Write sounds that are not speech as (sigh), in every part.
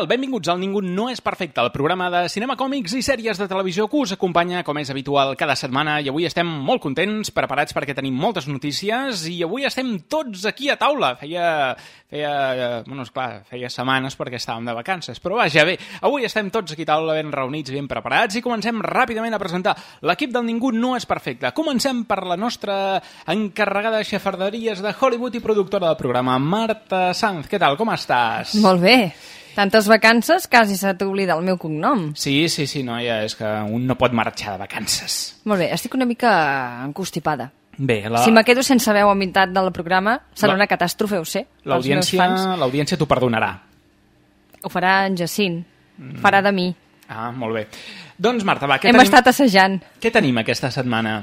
Tal? Benvinguts al Ningú no és perfecte, el programa de cinema, còmics i sèries de televisió que us acompanya, com és habitual, cada setmana. I avui estem molt contents, preparats perquè tenim moltes notícies i avui estem tots aquí a taula. Feia, feia, eh, bueno, esclar, feia setmanes perquè estàvem de vacances, però vaja, bé, avui estem tots aquí a taula ben reunits, ben preparats i comencem ràpidament a presentar l'equip del Ningú no és perfecte. Comencem per la nostra encarregada de xafarderies de Hollywood i productora del programa, Marta Sanz. Què tal, com estàs? Molt bé. Tantes vacances, quasi s'ha d'oblidar el meu cognom. Sí, sí, sí, noia, és que un no pot marxar de vacances. Molt bé, estic una mica encostipada. Bé, la, Si me quedo sense veu a meitat del programa, serà La- una catàstrofe, ho sé. l'audiència t'ho perdonarà. Ho farà en Jacint. Farà de mi. Ah, molt bé. Doncs, Marta, va, què Hem tenim, estat assajant. què tenim aquesta setmana?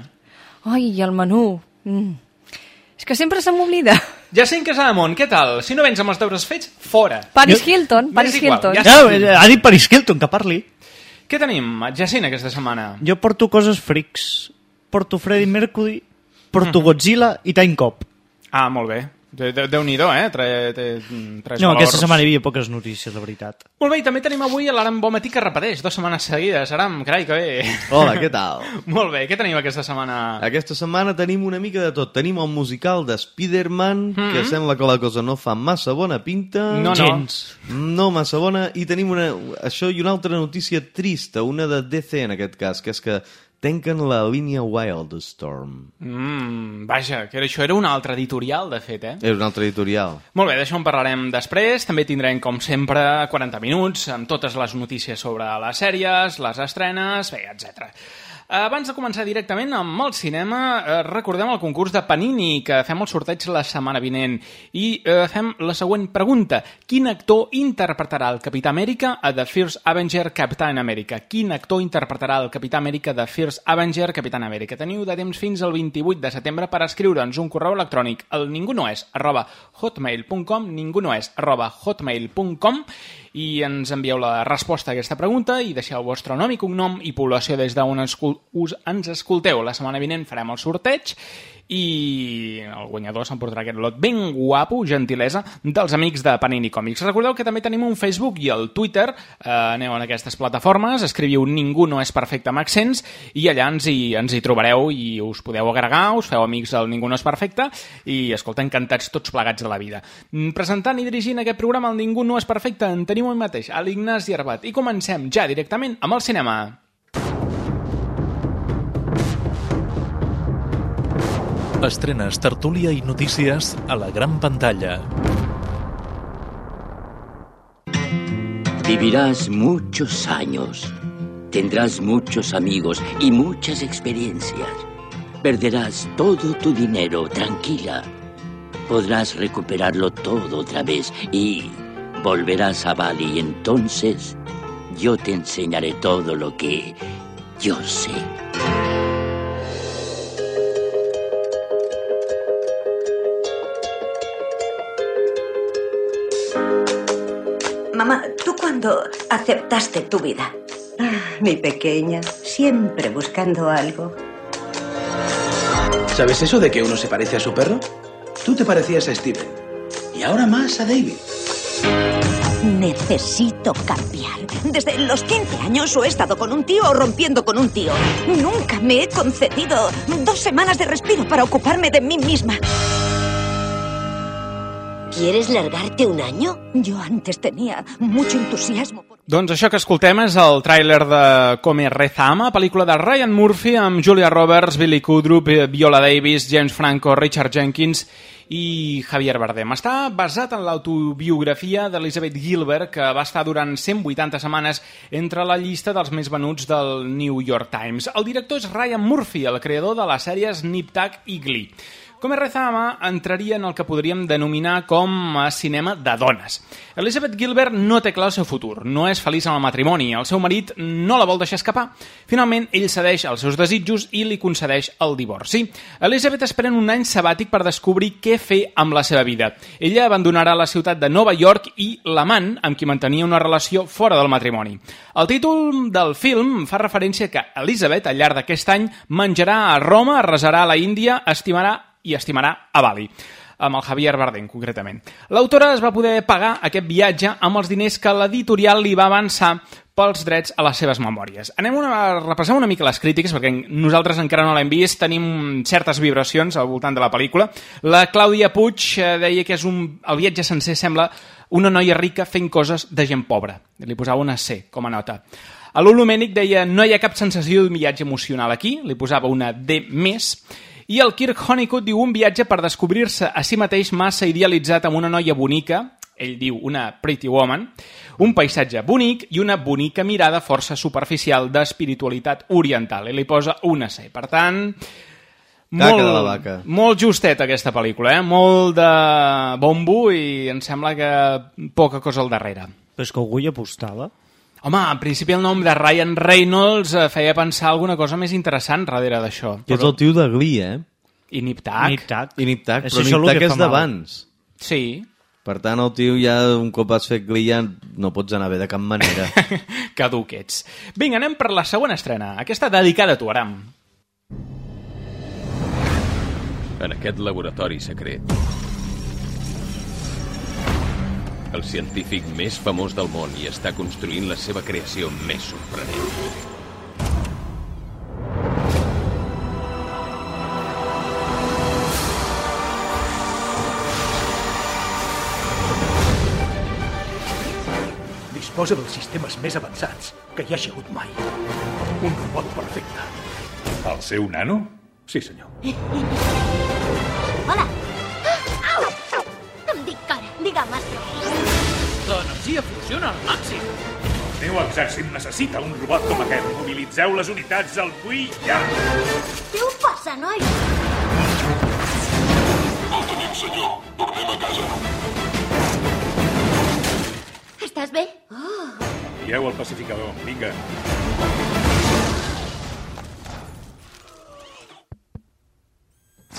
Ai, el menú. Mm. És que sempre se m'oblida. Jacint Casademont, què tal? Si no vens amb els deures fets, fora. Paris Jo- Hilton, Paris igual, Hilton. ja Ja, ha dit Paris Hilton, que parli. Què tenim, Jacint, aquesta setmana? Jo porto coses frics. Porto Freddie Mercury, porto Godzilla i Time Cop. Ah, molt bé. Déu-n'hi-do, eh? Tre, tre, tres No, valors. aquesta setmana hi havia poques notícies, la veritat. Molt bé, i també tenim avui l'Aram Bomatí que repeteix dues setmanes seguides. Aram, carai, que bé. Hola, què tal? (laughs) molt bé, què tenim aquesta setmana? Aquesta setmana tenim una mica de tot. Tenim el musical de Spider-Man, Mhm. que sembla que la cosa no fa massa bona pinta. No, no. Gens. No massa bona. I tenim una, això i una altra notícia trista, una de DC en aquest cas, que és que tanquen la línia Wildstorm. Mm, vaja, que això era un altre editorial, de fet, eh? És un altre editorial. Molt bé, d'això en parlarem després. També tindrem, com sempre, 40 minuts amb totes les notícies sobre les sèries, les estrenes, bé, etc. Abans de començar directament amb el cinema, eh, recordem el concurs de Panini, que fem el sorteig la setmana vinent. I eh, fem la següent pregunta. Quin actor interpretarà el Capità Amèrica a The First Avenger Captain America? Quin actor interpretarà el Capità Amèrica de First Avenger Capitán Amèrica? Teniu de temps fins al 28 de setembre per escriure'ns un correu electrònic al ningunoes arroba hotmail.com ningunoes arroba hotmail.com i ens envieu la resposta a aquesta pregunta i deixeu el vostre nom i cognom i població des d'on us ens escolteu. La setmana vinent farem el sorteig i el guanyador s'emportarà aquest lot ben guapo, gentilesa, dels amics de Panini Còmics. Recordeu que també tenim un Facebook i el Twitter, eh, aneu en aquestes plataformes, escriviu Ningú no és perfecte amb accents i allà ens hi, ens hi trobareu i us podeu agregar, us feu amics del Ningú no és perfecte i, escolta, encantats tots plegats de la vida. Mm, Presentant i dirigint aquest programa el Ningú no és perfecte en tenim un mateix, l'Ignasi Arbat. I comencem ja directament amb el cinema. Estrenes, tertúlia i notícies a la gran pantalla. Vivirás muchos años. Tendrás muchos amigos y muchas experiencias. Perderás todo tu dinero, tranquila. Podrás recuperarlo todo otra vez y volverás a Bali entonces yo te enseñaré todo lo que yo sé. Mamá, ¿tú cuándo aceptaste tu vida? Ah, mi pequeña, siempre buscando algo. ¿Sabes eso de que uno se parece a su perro? Tú te parecías a Steven. Y ahora más a David. Necesito cambiar. Desde los 15 años o he estado con un tío o rompiendo con un tío. Nunca me he concedido dos semanas de respiro para ocuparme de mí misma. ¿Quieres largarte un año? Yo antes tenía mucho entusiasmo. Doncs això que escoltem és el tràiler de Come Rezama, pel·lícula de Ryan Murphy amb Julia Roberts, Billy Kudrup, Viola Davis, James Franco, Richard Jenkins i Javier Bardem. Està basat en l'autobiografia d'Elizabeth Gilbert, que va estar durant 180 setmanes entre la llista dels més venuts del New York Times. El director és Ryan Murphy, el creador de les sèries Nip Tuck i Glee. Com és Rezama entraria en el que podríem denominar com a cinema de dones. Elizabeth Gilbert no té clar el seu futur, no és feliç en el matrimoni, el seu marit no la vol deixar escapar. Finalment, ell cedeix als seus desitjos i li concedeix el divorci. Elizabeth es pren un any sabàtic per descobrir què fer amb la seva vida. Ella abandonarà la ciutat de Nova York i l'amant, amb qui mantenia una relació fora del matrimoni. El títol del film fa referència que Elizabeth, al llarg d'aquest any, menjarà a Roma, resarà a la Índia, estimarà i estimarà a Bali amb el Javier Bardem, concretament. L'autora es va poder pagar aquest viatge amb els diners que l'editorial li va avançar pels drets a les seves memòries. Anem una, a repassar una mica les crítiques, perquè nosaltres encara no l'hem vist, tenim certes vibracions al voltant de la pel·lícula. La Clàudia Puig eh, deia que és un, el viatge sencer sembla una noia rica fent coses de gent pobra. Li posava una C com a nota. A l'Ulu Mènic deia no hi ha cap sensació d'un viatge emocional aquí, li posava una D més, i el Kirk Honeycutt diu un viatge per descobrir-se a si mateix massa idealitzat amb una noia bonica, ell diu una pretty woman, un paisatge bonic i una bonica mirada força superficial d'espiritualitat oriental. I li posa una C. Per tant, Caca de la vaca. molt justet aquesta pel·lícula, eh? molt de bombo i em sembla que poca cosa al darrere. Però és que algú hi apostava. Home, en principi el nom de Ryan Reynolds eh, feia pensar alguna cosa més interessant darrere d'això. Que és el tio de Glee, eh? I Nip Tuck. Nip Tuck. I Nip Tuck, però Nip Tuck que és d'abans. Sí. Per tant, el tio ja, un cop has fet Glee, ja no pots anar bé de cap manera. (laughs) Caduc ets. Vinga, anem per la següent estrena. Aquesta dedicada a tu, Aram. En aquest laboratori secret, el científic més famós del món i està construint la seva creació més sorprenent. Disposa dels sistemes més avançats que hi hagi hagut mai. Un robot perfecte. El seu nano? Sí, senyor. Hola. Digue'm, Astro. L'energia funciona al màxim. El meu exèrcit necessita un robot com aquest. Mobilitzeu les unitats al buí ja. Què us passa, noi? El tenim, senyor. Tornem a casa. Estàs bé? Oh. Guieu el pacificador. Vinga.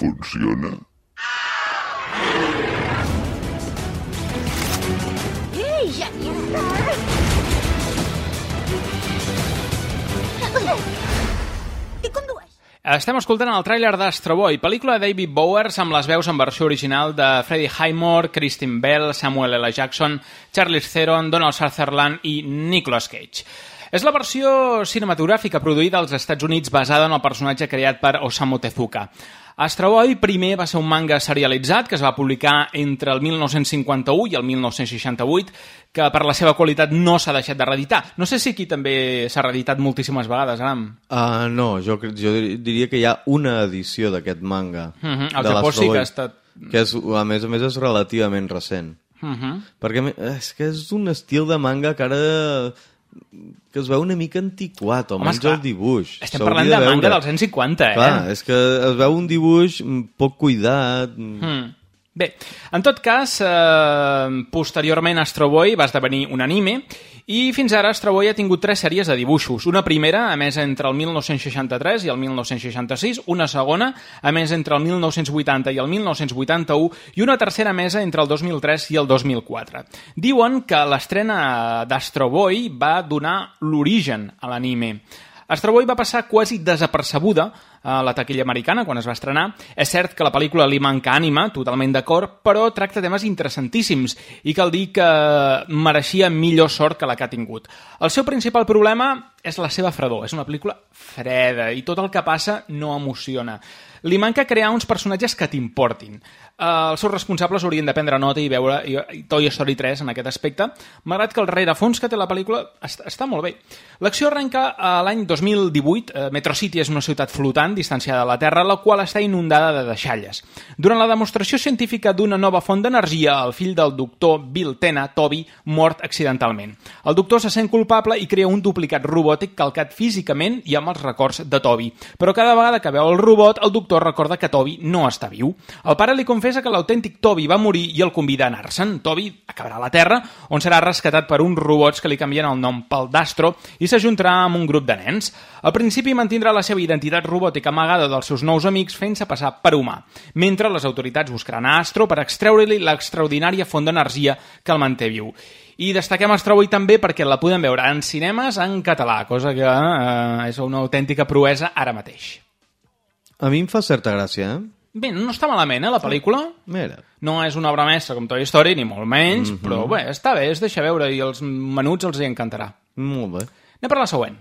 Funciona? Estem escoltant el tràiler d'Astro Boy, pel·lícula de David Bowers amb les veus en versió original de Freddie Highmore, Kristen Bell, Samuel L. Jackson, Charlize Theron, Donald Sutherland i Nicolas Cage. És la versió cinematogràfica produïda als Estats Units basada en el personatge creat per Osamu Tezuka. Astro Boy primer va ser un manga serialitzat que es va publicar entre el 1951 i el 1968, que per la seva qualitat no s'ha deixat de reeditar. No sé si aquí també s'ha reeditat moltíssimes vegades, Aram. Uh, no, jo, jo dir- diria que hi ha una edició d'aquest manga. Mhm, al de Japó sí que ha estat- Que és, a més a més és relativament recent. Mhm. Perquè a mi- és que és un estil de manga que ara que es veu una mica antiquat, Home, almenys esclar, el dibuix. estem parlant de manga veure. dels anys 50, eh? Clar, és que es veu un dibuix poc cuidat... mm. Bé, en tot cas, eh, posteriorment Astro Boy va esdevenir un anime i fins ara Astro Boy ha tingut tres sèries de dibuixos. Una primera, a més entre el 1963 i el 1966, una segona, a més entre el 1980 i el 1981 i una tercera mesa entre el 2003 i el 2004. Diuen que l'estrena d'Astro Boy va donar l'origen a l'anime. Astro Boy va passar quasi desapercebuda a la taquilla americana quan es va estrenar. És cert que la pel·lícula li manca ànima, totalment d'acord, però tracta temes interessantíssims i cal dir que mereixia millor sort que la que ha tingut. El seu principal problema és la seva fredor. És una pel·lícula freda i tot el que passa no emociona. Li manca crear uns personatges que t'importin. Uh, els seus responsables haurien de prendre nota i veure i, i Toy Story 3 en aquest aspecte, malgrat que el rerefons que té la pel·lícula està, està molt bé. L'acció arrenca a l'any 2018. Uh, Metro City és una ciutat flotant, distanciada de la Terra, la qual està inundada de deixalles. Durant la demostració científica d'una nova font d'energia, el fill del doctor Bill Tena, Toby, mort accidentalment. El doctor se sent culpable i crea un duplicat robòtic calcat físicament i amb els records de Toby. Però cada vegada que veu el robot, el doctor recorda que Toby no està viu. El pare li confessa que l'autèntic Toby va morir i el convida a anar-se'n. Toby acabarà a la Terra, on serà rescatat per uns robots que li canvien el nom pel d'Astro i s'ajuntarà amb un grup de nens. Al principi mantindrà la seva identitat robòtica amagada dels seus nous amics fent-se passar per humà, mentre les autoritats buscaran a Astro per extreure-li l'extraordinària font d'energia que el manté viu. I destaquem Astro avui també perquè la podem veure en cinemes en català, cosa que eh, és una autèntica proesa ara mateix. A mi em fa certa gràcia, eh? Bé, no està malament, eh, la pel·lícula. Mira. No és una obra mestra com Toy Story, ni molt menys, mm. -hmm. però bé, està bé, es deixa veure i els menuts els hi encantarà. Molt bé. Anem per la següent.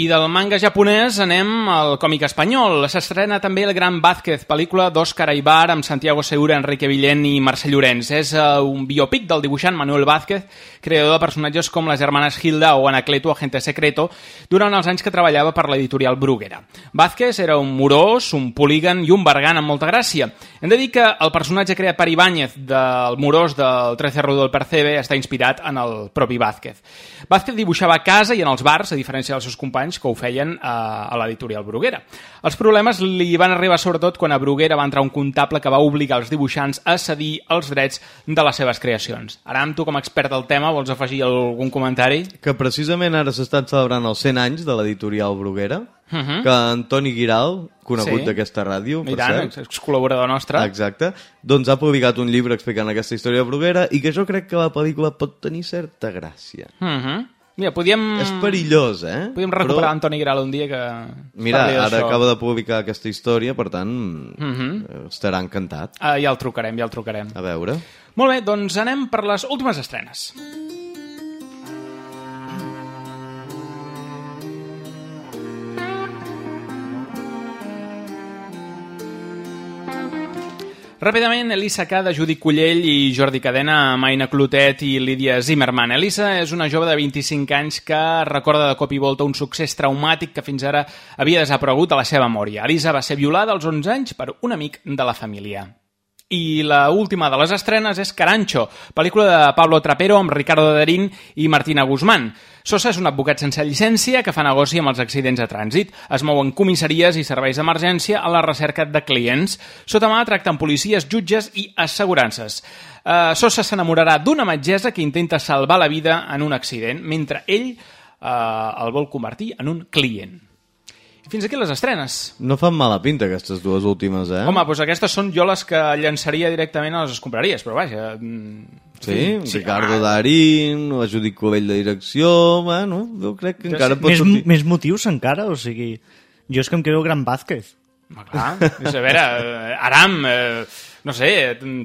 I del manga japonès anem al còmic espanyol. S'estrena també El Gran Vázquez, pel·lícula d'Òscar Aibar amb Santiago Segura, Enrique Villén i Mercè Llorenç. És uh, un biopic del dibuixant Manuel Vázquez, creador de personatges com les germanes Hilda o Anacleto, Agente Secreto, durant els anys que treballava per l'editorial Bruguera. Vázquez era un morós, un polígon i un bergan amb molta gràcia. Hem de dir que el personatge creat per Ibáñez del morós del 13 Rudo del Percebe està inspirat en el propi Vázquez. Vázquez dibuixava a casa i en els bars, a diferència dels seus companys que ho feien a, a l'editorial Bruguera. Els problemes li van arribar sobretot quan a Bruguera va entrar un comptable que va obligar els dibuixants a cedir els drets de les seves creacions. Aram, tu com a expert del tema, vols afegir algun comentari? Que precisament ara s'estan celebrant els 100 anys de l'editorial Bruguera, Uh -huh. que Antoni Giral, conegut Sí. d'aquesta ràdio, per I tant, cert, ex-col·laborador nostre. Exacte. Doncs ha publicat un llibre explicant aquesta història de Bruguera i que jo crec que la pel·lícula pot tenir certa gràcia. Uh -huh. Mira, podíem... És perillós, eh? Podíem recuperar Però- Antoni Giral un dia que... Mira, ara acaba de publicar aquesta història, per tant, Mhm. eh, estarà encantat. Ah, ja el trucarem, ja el trucarem. A veure. Molt bé, doncs anem per les últimes estrenes. Ràpidament, Elisa K, de Judit Cullell i Jordi Cadena amb Aina Clotet i Lídia Zimmerman. Elisa és una jove de 25 anys que recorda de cop i volta un succés traumàtic que fins ara havia desaparegut a la seva memòria. Elisa va ser violada als 11 anys per un amic de la família. I la última de les estrenes és Carancho, pel·lícula de Pablo Trapero amb Ricardo Darín i Martina Guzmán. Sosa és un advocat sense llicència que fa negoci amb els accidents de trànsit. Es mou en comissaries i serveis d'emergència a la recerca de clients. Sota mà tracta amb policies, jutges i assegurances. Uh, Sosa s'enamorarà d'una metgessa que intenta salvar la vida en un accident, mentre ell uh, el vol convertir en un client. Fins aquí les estrenes. No fan mala pinta aquestes dues últimes, eh? Home, doncs aquestes són jo les que llançaria directament a les escombraries, però vaja... mm, Sí, fi, Ricardo home, Darín, la Judit Covell de direcció... Bueno, jo crec que encara pot més, sortir... més motius encara, o sigui... Jo és que em quedo Gran Vázquez. home, clar, és, a veure, eh, Aram, eh, no sé,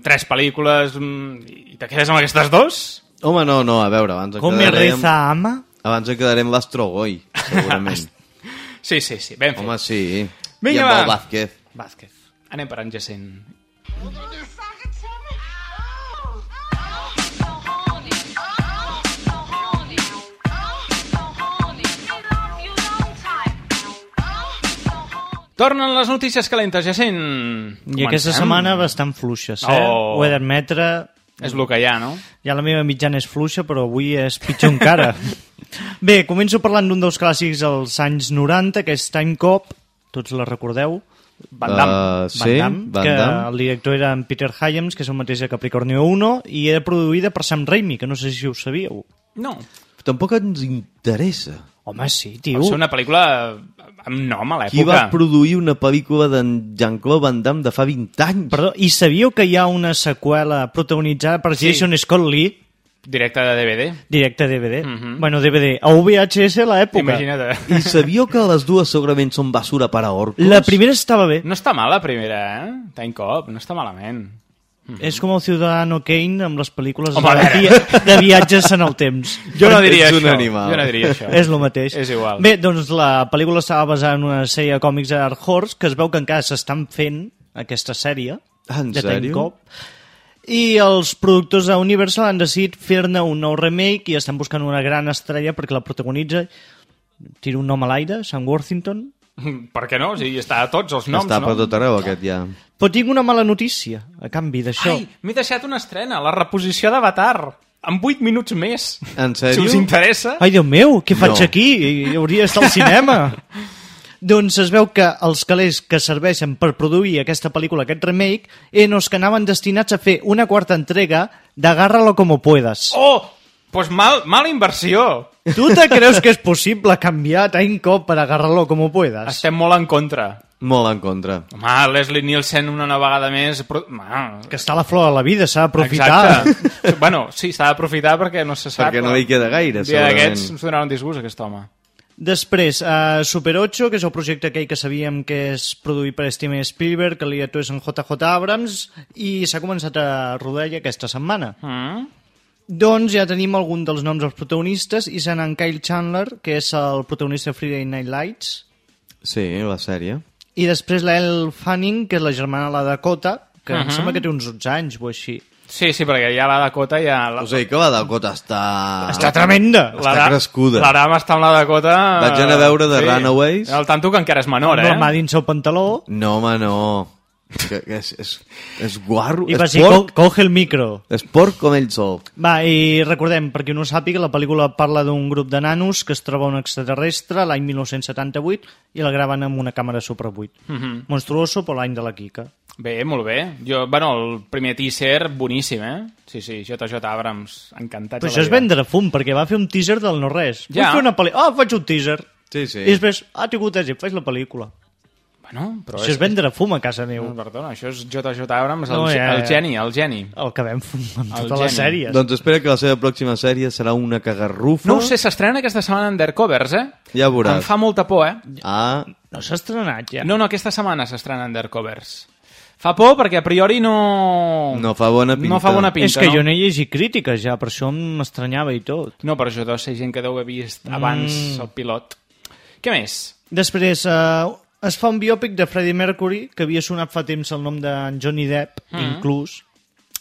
tres pel·lícules mm, i te quedes amb aquestes dos? Home, no, no, a veure, abans Com me quedarem... reza ama? Abans en quedarem l'Astrogoi, segurament. (laughs) Sí, sí, sí, ben fet. Home, sí. Vinga, I amb va. el Vázquez. Vázquez. Anem per en Jacint. Tornen les notícies calentes, Jacint. I aquesta setmana bastant fluixes, eh? Oh. Ho he d'admetre. És el que hi ha, no? Ja la meva mitjana és fluixa, però avui és pitjor encara. (laughs) Bé, començo parlant d'un dels clàssics dels anys 90, que és Time Cop, tots la recordeu? Van Damme. Uh, sí, Van Damme, Van que Damme. el director era en Peter Hyams, que és el mateix de Capricornio 1, i era produïda per Sam Raimi, que no sé si ho sabíeu. No. Tampoc ens interessa. Home, sí, tio. Va ser una pel·lícula amb nom a Qui va l'època. produir una pel·lícula d'en Jean-Claude Van Damme de fa 20 anys? Perdó, i sabíeu que hi ha una seqüela protagonitzada per Sí. Jason Scott Lee? Directe de DVD. Directe DVD. Mhm. Bueno, DVD. A VHS a l'època. Imagina't. I sabíeu que les dues segurament són basura per a orcos? La primera estava bé. No està mal la primera, eh? Time Cop, no està malament. És com el Ciudadano Kane amb les pel·lícules Home, de, de viatges en el temps. (laughs) Jo no diria això. animal. Jo no diria això. És el mateix. És igual. Bé, doncs la pel·lícula estava basada en una sèrie de còmics de Dark Horse, que es veu que encara s'estan fent aquesta sèrie. Ah, en de sèrio? Cop. I els productors de Universal han decidit fer-ne un nou remake i estan buscant una gran estrella perquè la protagonitza tiro un nom a l'aire, Sam Worthington (laughs) Per què no? O sigui, està a tots els noms, Està no? per tot arreu, aquest, ja. però tinc una mala notícia a canvi d'això Ai, m'he deixat una estrena, la reposició d'Avatar. En 8 minuts més. En Si sèrio? us interessa. Ai, Déu meu, què faig No. aquí? I hauria d'estar al cinema. (laughs) doncs es veu que els calés que serveixen per produir aquesta pel·lícula, aquest remake, eren els que anaven destinats a fer una quarta entrega d'Agárralo como puedas. Oh! Pues mal, mala inversió. Tu te creus que és possible canviar Time Cop per Agárralo como puedas? Estem molt en contra. Molt en contra. Home, Leslie Nielsen una vegada més... Però... Home, Que està a la flor de la vida, s'ha d'aprofitar. Exacte. (laughs) bueno, sí, s'ha d'aprofitar perquè no se sap. Perquè no li queda gaire, Un dia d'aquests segurament. ens donarà un disgust, aquest home. Després, uh, Super 8, que és el projecte aquell que sabíem que és produït per Steven Spielberg, que li actués en JJ Abrams, i s'ha començat a rodar ja aquesta setmana. Mm? Doncs ja tenim algun dels noms dels protagonistes, i seran en Kyle Chandler, que és el protagonista de Friday Night Lights, Sí, la sèrie. i després la Elle Fanning, que és la germana de la Dakota, que uh -huh. em Mhm. sembla que té uns 12 anys o així. Sí, sí, perquè ja la Dakota ja... La... O sigui que la Dakota està... Està tremenda! Està crescuda. L'Aram està amb la Dakota... Vaig anar a veure The Runaways. El tanto que encara és menor, Amb eh? la mà dins el pantaló, No, home, no. Que, que és, és, és guarro. i és va dir, porc. "Co- coge el micro. És porc com ell sol. Va, i recordem, per qui no ho sàpiga, la pel·lícula parla d'un grup de nanos que es troba un extraterrestre l'any 1978 i el graven amb una càmera Super 8. Mhm. Monstruoso, però l'any de la Kika. Bé, molt bé. Jo, bueno, el primer teaser, boníssim, eh? Sí, sí, JJ Abrams, encantat. Però això és vendre fum, perquè va fer un teaser del no-res. Ja. Vull fer una pel·lícula. Ah, faig un teaser. Sí, sí. I després, ah, tingut èxit, faig la pel·lícula. Bueno, però Això és vendre fum a casa meu. No, perdona, això és JJ Abrams, el, No, ja, el ja. geni, el geni. El que vam fum amb El totes les geni. sèries. Doncs espera que la seva pròxima sèrie serà una cagarrufa. No ho sé, s'estrena aquesta setmana Undercovers, eh? Ja veuràs. Em fa molta por, eh? Ah, No s'ha estrenat ja. No, no, aquesta setmana s'estrena Undercovers. Fa por perquè a priori no... no fa bona pinta. No fa bona pinta, és que no? jo no he llegit crítiques ja, per això m'estranyava i tot. No, però jo deu ser gent que deu haver vist abans Mm. el pilot. Què més? Després, eh, es fa un biòpic de Freddie Mercury, que havia sonat fa temps el nom de Johnny Depp, Mm. inclús.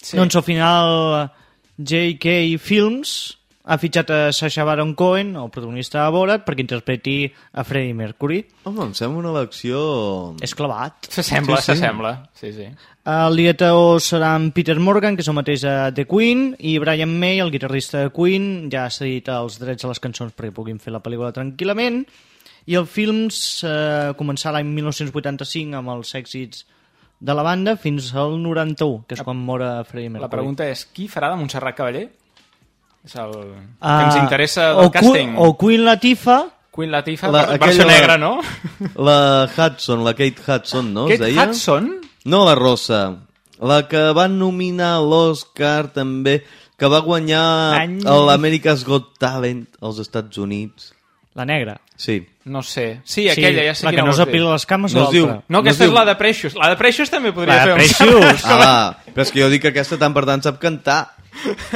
Sí. Doncs al final J.K. Films ha fitxat a Sacha Baron Cohen, el protagonista de Borat, perquè interpreti a Freddie Mercury. Home, em sembla una elecció... És clavat. S'assembla, Sí, sí. s'assembla. Sí, sí. El director serà en Peter Morgan, que és el mateix de The Queen, i Brian May, el guitarrista de Queen, ja ha cedit els drets a les cançons perquè puguin fer la pel·lícula tranquil·lament. I el film eh, començà l'any 1985 amb els èxits de la banda fins al 91, que és quan mora Freddie Mercury. La pregunta és, qui farà de Montserrat Cavaller? És el Ah, que ens interessa del o, càsting. o Queen Latifah, Queen Latifah, La- la, versió negra, no? (laughs) La Hudson, la Kate Hudson, no? Kate deia? Hudson? No, la Rosa. La que van nominar a l'Oscar també, que va guanyar Any- l'America's Got Talent als Estats Units. la negra. Sí. No sé. Sí, aquella, ja sé la que no s'apila les cames No o es diu- l'altra. No, No aquesta es és diu- la de Precious. La de Precious també podria La de fer un Precious. (laughs) Ah, però és que jo dic que aquesta tant per tant sap cantar.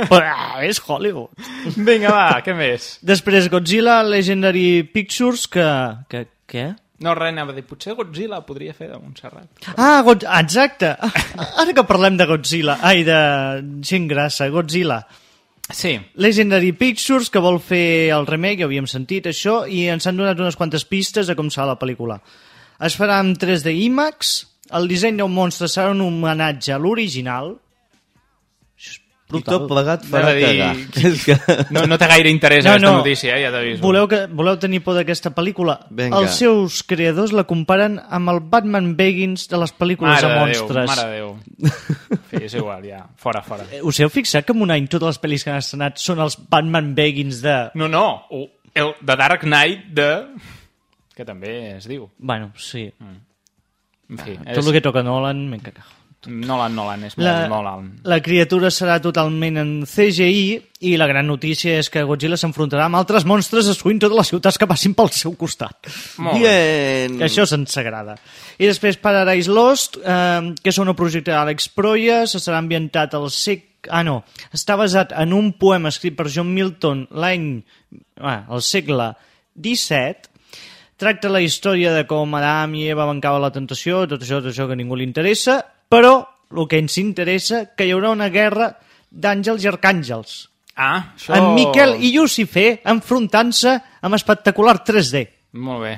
Però, ah, és Hollywood. Vinga, va, què més? Després Godzilla Legendary Pictures, que... que què? No, res, anava a dir, potser Godzilla podria fer de Montserrat. Ah, God... exacte. Ara que parlem de Godzilla, ai, de gent grassa, Godzilla. Sí. Legendary Pictures, que vol fer el remake, ja havíem sentit això, i ens han donat unes quantes pistes de com serà la pel·lícula. Es farà en 3D IMAX, el disseny del monstre serà un homenatge a l'original. Tot plegat farà a dir- cagar. És que... No, no té gaire interès No, aquesta no. notícia, eh? ja t'aviso. Voleu, que, voleu tenir por d'aquesta pel·lícula? Vinga. Els seus creadors la comparen amb el Batman Begins de les pel·lícules Mare de de Déu, monstres. mare de Déu. Sí, és igual, ja. Fora, fora. Eh, Us heu fixat que en un any totes les pel·lis que han estrenat són els Batman Begins de... No, no, o el The Dark Knight de... que també es diu. Bueno, sí. En fi, Tot el que toca Nolan, me cago. Nolan, Nolan, és molt La, Nolan. la criatura serà totalment en CGI i la gran notícia és que Godzilla s'enfrontarà amb altres monstres destruint totes les ciutats que passin pel seu costat. Molt bé. Bien. Que això se'ns agrada. I després Paradise Lost, eh, que és un projecte d'Àlex Proyas, serà ambientat al sec... Ah, no. Està basat en un poema escrit per John Milton l'any... Ah, al segle XVII. Tracta la història de com Adam i Eva van caure a la tentació, tot això, tot això que a ningú li interessa, però el que ens interessa que hi haurà una guerra d'àngels i arcàngels. Ah, això... En Miquel i Lucifer enfrontant-se amb espectacular 3D. Molt bé.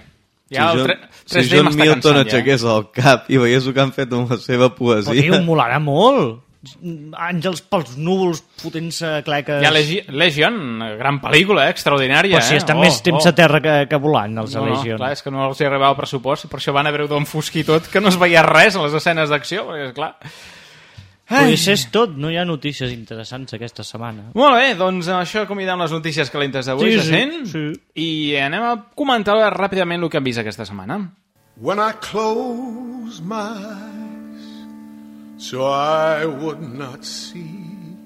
Si, Ja el John, tre- si 3D John Milton cansant, ja. aixequés el cap i veiés el que han fet amb la seva Però poesia... tio, molarà molt. Àngels pels núvols fotent-se cleques... Hi ha Legi Legion, gran pel·lícula, eh? extraordinària. Però si eh? estan més temps a terra que, que volant, els no, de no, Legion. clar, és que no els hi arribava el pressupost, per això van haver d'enfosquir tot, que no es veia res a les escenes d'acció, perquè, clar... Però això és tot, no hi ha notícies interessants aquesta setmana. Molt bé, doncs amb això acomiadem les notícies calentes d'avui, Sí, se sí, sent? sí. I anem a comentar ràpidament el que hem vist aquesta setmana. When I close my so I would not see,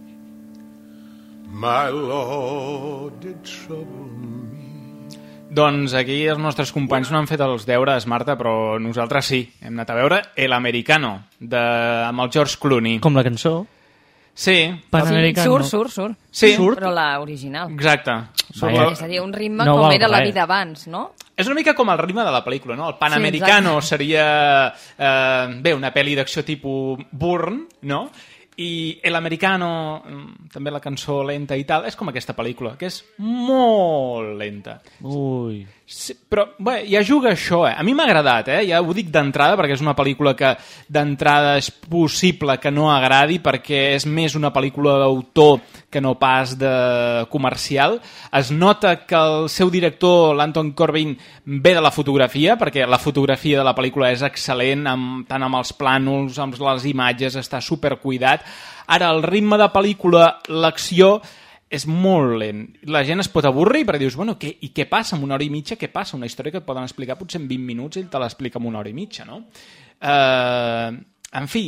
my Lord did trouble me. Doncs aquí els nostres companys no han fet els deures, Marta, però nosaltres sí. Hem anat a veure El Americano, de... amb el George Clooney. Com la cançó. Sí. Sí, surt, surt, surt. Sí. Surt. Però la original. Exacte. Surt Vaja. És a dir, un ritme No com val era la vida abans, no? És una mica com el ritme de la pel·lícula, no? El Panamericano Sí, seria, eh, bé, una pel·li d'acció tipus Bourne, no? I El Americano, mm, també la cançó lenta i tal, és com aquesta pel·lícula, que és molt lenta. Ui. Sí, però bé, ja juga això, eh? A mi m'ha agradat, eh? Ja ho dic d'entrada, perquè és una pel·lícula que d'entrada és possible que no agradi, perquè és més una pel·lícula d'autor que no pas de comercial. Es nota que el seu director, l'Anton Corbin, ve de la fotografia, perquè la fotografia de la pel·lícula és excel·lent, amb, tant amb els plànols, amb les imatges, està supercuidat. Ara, el ritme de pel·lícula, l'acció és molt lent. La gent es pot avorrir perquè dius, bueno, què, i què passa en una hora i mitja? Què passa? Una història que et poden explicar potser en 20 minuts i ell te l'explica en una hora i mitja, no? Eh, en fi,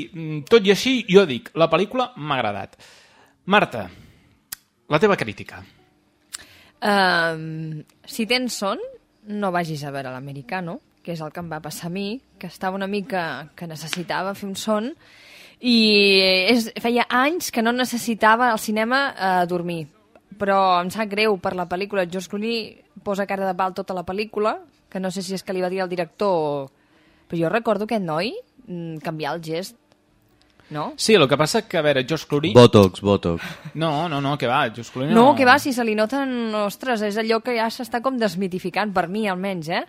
tot i així, jo dic, la pel·lícula m'ha agradat. Marta, la teva crítica. Um, si tens son, no vagis a veure l'americano, que és el que em va passar a mi, que estava una mica que necessitava fer un son i és, feia anys que no necessitava al cinema eh, dormir. Però em sap greu per la pel·lícula. George Clooney posa cara de pal tota la pel·lícula, que no sé si és que li va dir al director... o- Però jo recordo aquest noi mm, canviar el gest, no? Sí, el que passa que, a veure, George Clooney... Botox, botox. No, no, no, que va, George Clooney No, que va, si se li noten... Ostres, és allò que ja s'està com desmitificant, per mi almenys, eh?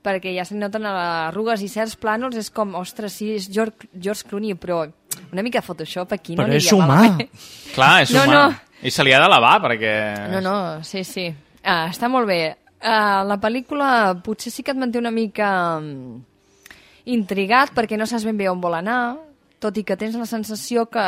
Perquè ja se li noten arrugues i certs plànols, és com, ostres, sí, és George, George Clooney, però una mica Photoshop aquí no Però és humà. Clar, és No, humà. no. I se li ha de lavar, perquè... No, no, sí, sí. Ah, està molt bé. Ah, la pel·lícula potser sí que et manté una mica mm, intrigat perquè no saps ben bé on vol anar, tot i que tens la sensació que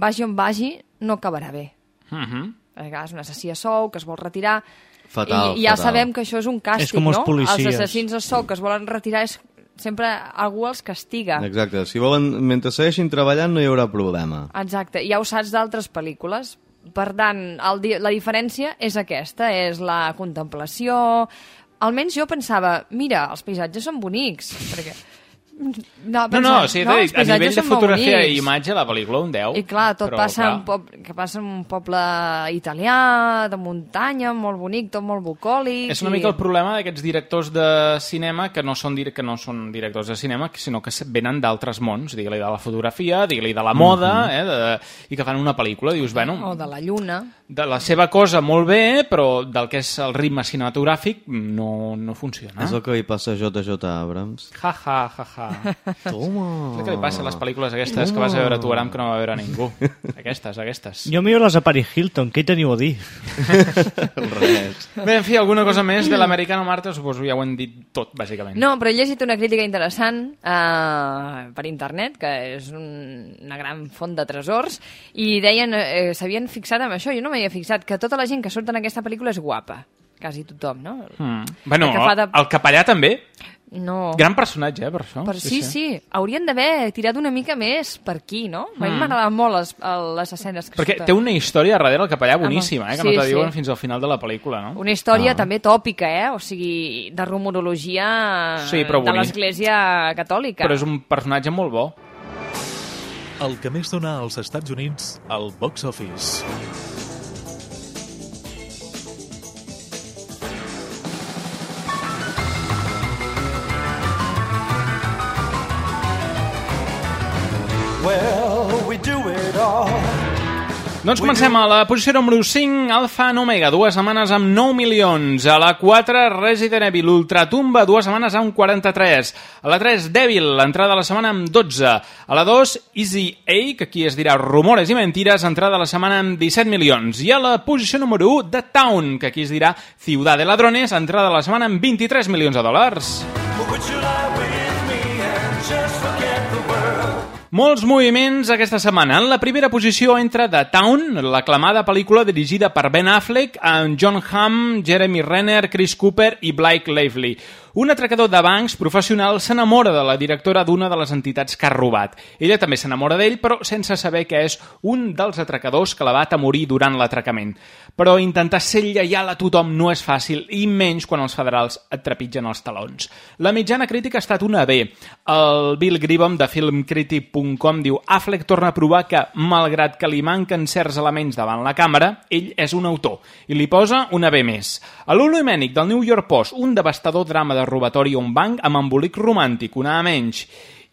vagi on vagi no acabarà bé. Mhm. Perquè clar, és un assassí a sou que es vol retirar Fatal, i ja fatal. sabem que això és un càstig, És com els no? policies. Els assassins a sou que es volen retirar és sempre algú els castiga. Exacte, si volen, mentre segueixin treballant no hi haurà problema. Exacte, ja ho saps d'altres pel·lícules. Per tant, el, la diferència és aquesta, és la contemplació... Almenys jo pensava, mira, els paisatges són bonics, perquè... No, No, no, o sigui, no, els a nivell de fotografia i imatge, la pel·lícula un 10. I clar, tot però, passa, clar, En poble, que passa en un poble italià, de muntanya, molt bonic, tot molt bucòlic... És una i- mica el problema d'aquests directors de cinema que no són, dir- que no són directors de cinema, sinó que se- venen d'altres mons, digue-li de la fotografia, digue-li de la moda, Mhm. eh, de, i que fan una pel·lícula. Dius, bueno, O de la lluna. de la seva cosa molt bé, però del que és el ritme cinematogràfic no, no funciona. És el que li passa a JJ Abrams. Ja, ja, ja, ja. (laughs) Toma. És el que li passa a les pel·lícules aquestes que vas a veure tu, Aram, que no va veure ningú. (laughs) Aquestes, aquestes. Jo miro les a Paris Hilton, què hi teniu a dir? Res. Bé, en fi, alguna cosa més de l'americano, Marta? Suposo ja ho hem dit tot, bàsicament. No, però he llegit una crítica interessant eh, per internet, que és un, una gran font de tresors, i deien, eh, s'havien fixat en això, jo no m'havia fixat, que tota la gent que surt en aquesta pel·lícula és guapa. Quasi tothom, no? Mm. Bueno, El que fa de- el capellà també. No. Gran personatge, eh, per això. Per, sí, sí, haurien d'haver tirat una mica més per aquí, no? A mi m'agraden molt les, les escenes que Mm. Perquè surten. té una història darrere el capellà boníssima, eh, que sí, no te diuen sí. fins al final de la pel·lícula, no? Una història Ah. també tòpica, eh? O sigui, de rumorologia Sí, de l'Església Catòlica. Però és un personatge molt bo. El que més dona als Estats Units al box office. Doncs comencem a la posició número 5, Alpha and Omega, dues setmanes amb 9 milions. A la 4, Resident Evil Ultratumba, dues setmanes amb 43. A la 3, Devil, l'entrada de la setmana amb 12. A la 2, Easy A, que aquí es dirà Rumores i Mentires, entrada de la setmana amb 17 milions. I a la posició número 1, The Town, que aquí es dirà Ciudad de Ladrones, entrada de la setmana amb 23 milions de dòlars. Would you lie Molts moviments aquesta setmana. En la primera posició entra The Town, l'aclamada pel·lícula dirigida per Ben Affleck, amb John Hamm, Jeremy Renner, Chris Cooper i Blake Lively. Un atracador de bancs professional s'enamora de la directora d'una de les entitats que ha robat. Ella també s'enamora d'ell, però sense saber que és un dels atracadors que la va atemorir durant l'atracament. Però intentar ser lleial a tothom no és fàcil, i menys quan els federals et trepitgen els talons. La mitjana crítica ha estat una B. El Bill Gribham de filmcritic.com diu Affleck torna a provar que, malgrat que li manquen certs elements davant la càmera, ell és un autor, i li posa una B més. A l'Ulu Mènic del New York Post, un devastador drama de robatori a un banc amb embolic romàntic, una A menys.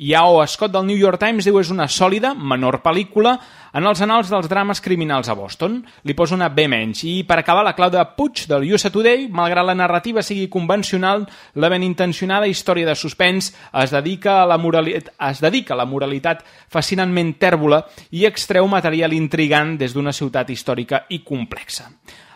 I A.O. Scott del New York Times diu és una sòlida, menor pel·lícula en els anals dels drames criminals a Boston. Li posa una B menys. I per acabar, la Clàudia Puig del USA Today, malgrat la narrativa sigui convencional, la ben intencionada història de suspens es dedica a la moralitat, es dedica a la moralitat fascinantment tèrbola i extreu material intrigant des d'una ciutat històrica i complexa.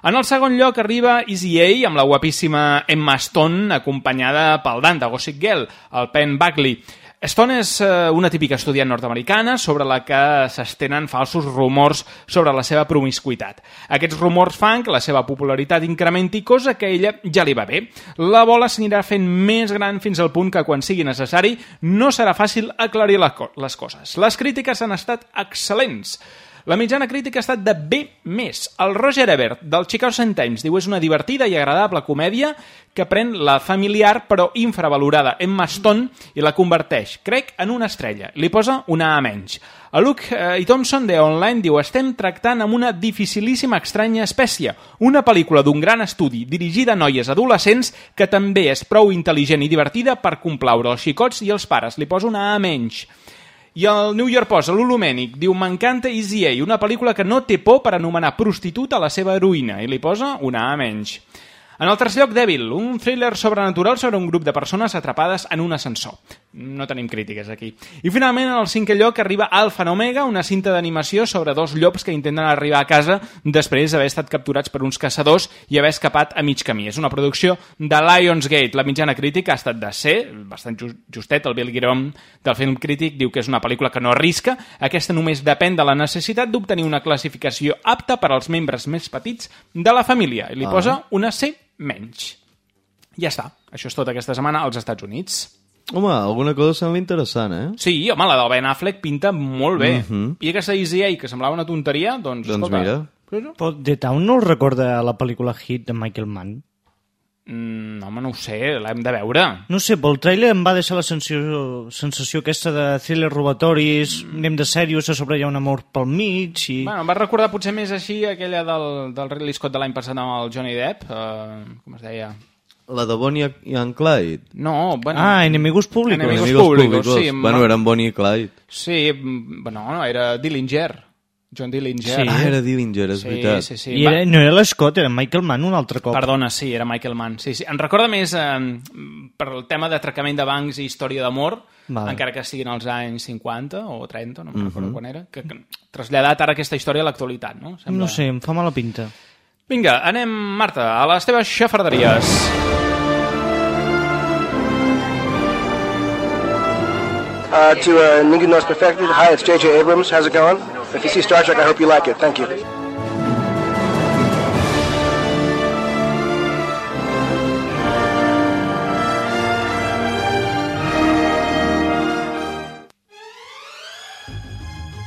En el segon lloc arriba Easy A amb la guapíssima Emma Stone acompanyada pel Dan de Gossip Girl, el Penn Buckley. Stone és eh, una típica estudiant nord-americana sobre la que s'estenen falsos rumors sobre la seva promiscuitat. Aquests rumors fan que la seva popularitat incrementi, cosa que ella ja li va bé. La bola s'anirà fent més gran fins al punt que quan sigui necessari no serà fàcil aclarir les coses. Les crítiques han estat excel·lents. La mitjana crítica ha estat de B+. El Roger Ebert, del Chicago Sun-Times, diu és una divertida i agradable comèdia que pren la familiar però infravalorada Emma Stone i la converteix, crec, en una estrella. Li posa una A menys. A Luke eh, i Thompson de Online diu estem tractant amb una dificilíssima estranya espècie, una pel·lícula d'un gran estudi dirigida a noies adolescents que també és prou intel·ligent i divertida per complaure els xicots i els pares. Li posa una A menys. I el New York Post, l'Ulumènic, diu M'encanta Easy A, una pel·lícula que no té por per anomenar prostituta a la seva heroïna, i li posa una A menys. En el tercer lloc, Devil, un thriller sobrenatural sobre un grup de persones atrapades en un ascensor. No tenim crítiques aquí. I finalment, en el cinquè lloc, arriba Alpha and Omega, una cinta d'animació sobre dos llops que intenten arribar a casa després d'haver estat capturats per uns caçadors i haver escapat a mig camí. És una producció de Lionsgate. La mitjana crítica ha estat de C, bastant just, justet. El Bill Guiron del film crític diu que és una pel·lícula que no arrisca. Aquesta només depèn de la necessitat d'obtenir una classificació apta per als membres més petits de la família. I li Ah. posa una C menys. Ja està. Això és tot aquesta setmana als Estats Units. Home, alguna cosa sembla interessant, eh? Sí, home, la del Ben Affleck pinta molt bé. Mhm. I aquesta Easy A, que semblava una tonteria, doncs, Doncs escolta... mira. Però The Town no recorda la pel·lícula Hit de Michael Mann? Mm, home, no ho sé, l'hem de veure. No sé, pel trailer em va deixar la sensació, sensació aquesta de thriller robatoris, anem de serios, a sobre hi ha un amor pel mig i... Bueno, em va recordar potser més així aquella del, del Ridley Scott de l'any passat amb el Johnny Depp, eh, com es deia... La de Bonnie i en Clyde. No, bueno... Ah, Enemigos Públicos. Enemigos, Enemigos Públicos, Públicos. sí. Bueno, eren Bonnie i Clyde. Sí, bueno, no, era Dillinger. John Dillinger. Sí. Ah, era Dillinger, és sí, veritat. Sí, sí, I era, no era l'Scott, era Michael Mann un altre cop. Perdona, sí, era Michael Mann. Sí, sí. Em recorda més eh, per el tema d'atracament de bancs i història d'amor, Vale. encara que siguin als anys 50 o 30, no em Mhm. recordo quan era, que, que traslladat ara aquesta història a l'actualitat, no? No sé, em fa mala pinta. Vinga, anem, Marta, a les teves xafarderies. Uh, to uh, Ningu North Perfected, hi, it's J.J. Abrams. How's it going? If you see Star Trek, I hope you like it. Thank you.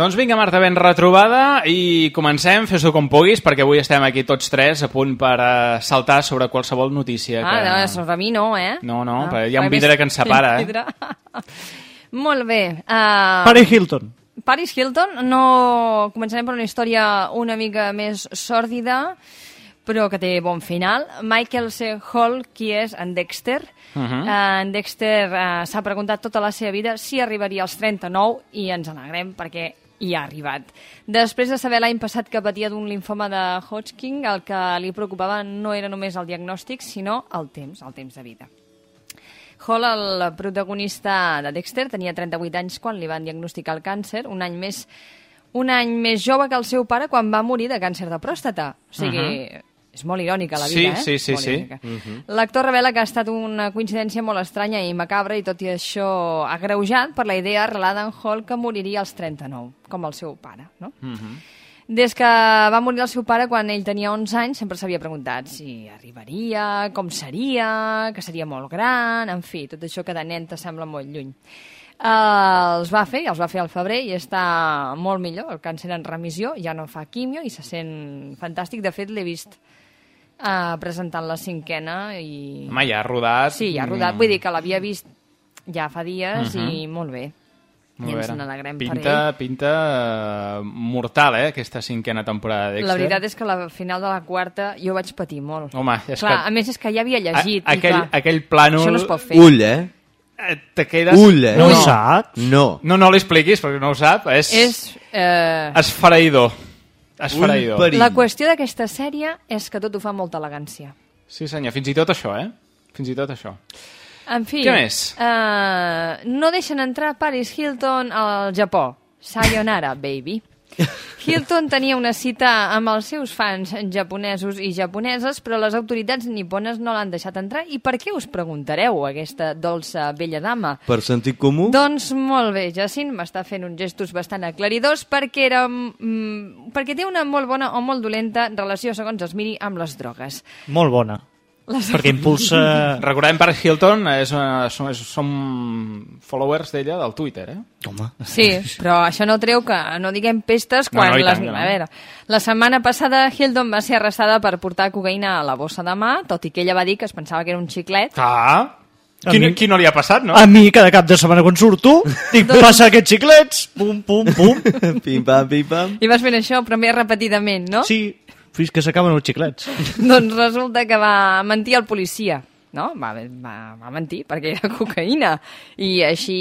Doncs vinga, Marta, ben retrobada i comencem, fes-ho com puguis, perquè avui estem aquí tots tres a punt per uh, saltar sobre qualsevol notícia. Ah, que... no, sobre mi no, eh? No, no, Ah, hi ha un vidre que ens separa, eh? (laughs) Molt bé. Uh, Paris Hilton. Paris Hilton, no... començarem per una història una mica més sòrdida, però que té bon final. Michael C. Hall, qui és en Dexter. Mhm. Uh, en Dexter uh, s'ha preguntat tota la seva vida si arribaria als 39 i ens alegrem perquè hi ha arribat. Després de saber l'any passat que patia d'un linfoma de Hodgkin, el que li preocupava no era només el diagnòstic, sinó el temps, el temps de vida. Hall, el protagonista de Dexter, tenia 38 anys quan li van diagnosticar el càncer, un any més un any més jove que el seu pare quan va morir de càncer de pròstata. O sigui, Mhm. És molt irònica la Sí, vida, eh? sí, sí, Molt sí. irònica. Mhm. L'actor revela que ha estat una coincidència molt estranya i macabra i tot i això agreujat per la idea arrelada en Hall que moriria als 39, com el seu pare, no? Des que va morir el seu pare quan ell tenia 11 anys, sempre s'havia preguntat si arribaria, com seria, que seria molt gran, en fi, tot això que de nen te sembla molt lluny. Uh, els va fer, els va fer al febrer i està molt millor, el càncer en remissió, ja no fa quimio i se sent fantàstic. De fet, l'he vist uh, presentant la cinquena i... Home, ja ha rodat... Sí, ja ha rodat, vull dir que l'havia vist ja fa dies Mhm. i molt bé. Molt I ens n'alegrem per pinta, ell. Pinta eh, mortal, eh, aquesta cinquena temporada de Dexter. La veritat és que la final de la quarta jo vaig patir molt. Home, és clar, que- A més, és que ja havia llegit. A, i aquell, clar, aquell plànol... Això no es pot fer. Ull, eh? Eh, Te quedes... Ull, eh? No, No no. saps? No. No, no l'expliquis, perquè no ho sap. És, És... Eh... esfereïdor. Esfereïdor. La qüestió d'aquesta sèrie és que tot ho fa amb molta elegància. Sí, senyor, fins i tot això, eh? Fins i tot això. En fi... Què més? Uh, no deixen entrar Paris Hilton al Japó. Sayonara, baby. (laughs) Hilton tenia una cita amb els seus fans japonesos i japoneses, però les autoritats nipones no l'han deixat entrar. I per què us preguntareu, aquesta dolça vella dama? Per sentit comú? Doncs molt bé, Jacint m'està fent uns gestos bastant aclaridors perquè, era, mm, perquè té una molt bona o molt dolenta relació, segons es miri, amb les drogues. Molt bona. Les- Perquè impulsa... Recordem, Paris Hilton és una, som, som followers d'ella del Twitter, eh? Home. Sí, però això no treu que no diguem pestes No, quan... no, i les... tant no. A veure, la setmana passada Hilton va ser arrestada per portar cocaïna a la bossa de mà, tot i que ella va dir que es pensava que era un xiclet. Ah! Qui, mi- qui no li ha passat, no? A mi, cada cap de setmana quan surto, (laughs) dic, passa aquests xiclets, pum, pum, pum. (laughs) pim, pam, pim, pam. I vas fent això, però més repetidament, no? Sí, fins que s'acaben els xiclets. (laughs) doncs resulta que va mentir al policia. No? Va, va, va mentir perquè era (laughs) cocaïna i així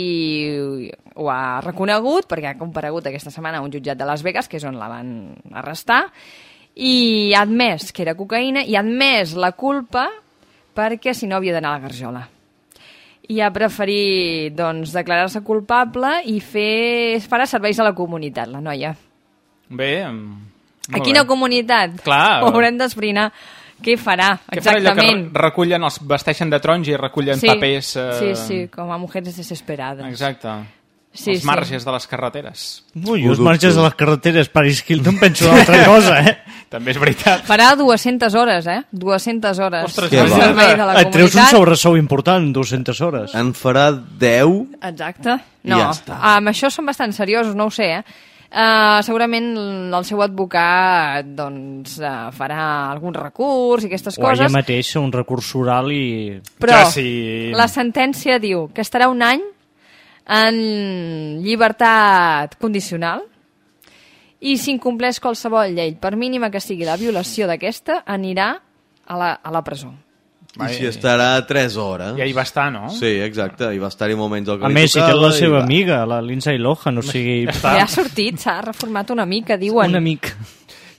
ho ha reconegut perquè ha comparegut aquesta setmana a un jutjat de Las Vegas que és on la van arrestar i ha admès que era cocaïna i ha admès la culpa perquè si no havia d'anar a la garjola i ha preferit doncs, declarar-se culpable i fer, farà serveis a la comunitat, la noia. Bé, A molt quina bé. comunitat? Clar. Ho haurem d'esbrinar. Què farà, Què farà allò que exactament? re- recullen, els vesteixen de taronja i recullen sí, papers... Eh... sí, sí, com a mujeres desesperades. Exacte. Sí, els sí. marges de les carreteres. Ui, els marges de les carreteres Paris Hilton (laughs) penso una altra cosa, eh? (laughs) També és veritat. Farà 200 hores, eh? 200 hores. Ostres, que va. de la Et treus un sobresou important, 200 hores. En farà 10? Exacte. No, ja està. amb això són bastant seriosos, no ho sé, eh? Uh, segurament el seu advocat doncs, uh, farà algun recurs i aquestes O ella coses, mateixa, un recurs oral i... però Ja, sí. la sentència diu que estarà un any en llibertat condicional i si incompleix qualsevol llei, per mínima que sigui la violació d'aquesta, anirà a la, a la presó. I si estarà 3 hores? I ahí va estar, no? Sí, exacte, i va estar-hi moments del que A més, si té la seva va. amiga, la Lindsay Lohan, o sigui... Ja ha sortit, s'ha reformat una mica, diuen. Un amic.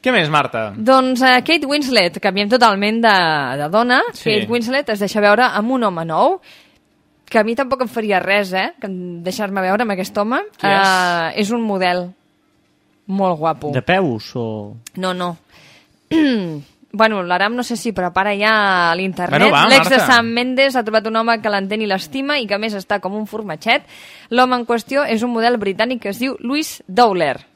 Què més, Marta? Doncs uh, Kate Winslet, canviem totalment de, de dona. Sí. Kate Winslet es deixa veure amb un home nou. que a mi tampoc em faria res, eh? deixar-me veure amb aquest home. Qui és? Eh, és un model molt guapo. De peus o... No, no. (clears throat) bueno, l'Aram no sé si prepara ja a l'internet. Bueno, L'ex de. Sam Mendes ha trobat un home que l'entén i l'estima i que a més està com un formatxet. L'home en qüestió és un model britànic que es diu Louis Dowler.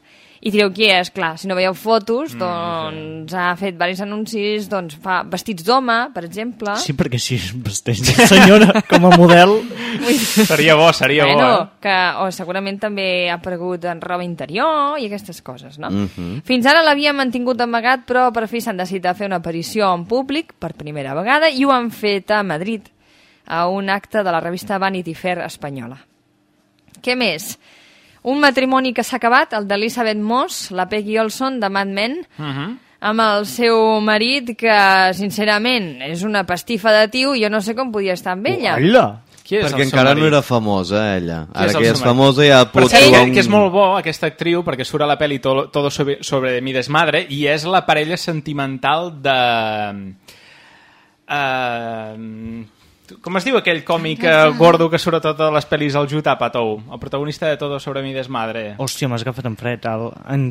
I direu qui és? Clar, si no veieu fotos, doncs ha fet diversos anuncis, doncs fa vestits d'home, per exemple. Sí, perquè si es vesteix de senyora (laughs) com a model... (laughs) Seria bo, seria bueno, bo, eh? que o segurament també ha aparegut en roba interior i aquestes coses, no? Mhm. Fins ara l'havia mantingut amagat, però per fi s'han decidit a fer una aparició en públic per primera vegada i ho han fet a Madrid, a un acte de la revista Vanity Fair espanyola. Què més? Un matrimoni que s'ha acabat, el d'Elizabeth Moss, la Peggy Olson de Mad Men, Mhm. amb el seu marit, que, sincerament, és una pastifa de tio i jo no sé com podia estar amb ella. Qui és Perquè encara no marit? era famosa, ella. Qui Ara és el que és marit? famosa ja pot trobar que, un... que és molt bo, aquesta actriu, perquè surt a la pel·li Todo, todo sobre, sobre mi desmadre, i és la parella sentimental de... Uh, com es diu aquell còmic uh, gordo que surt a totes les pel·lis al Juta Patou? El protagonista de Todo sobre mi desmadre. Hòstia, m'has agafat en fred. El... En...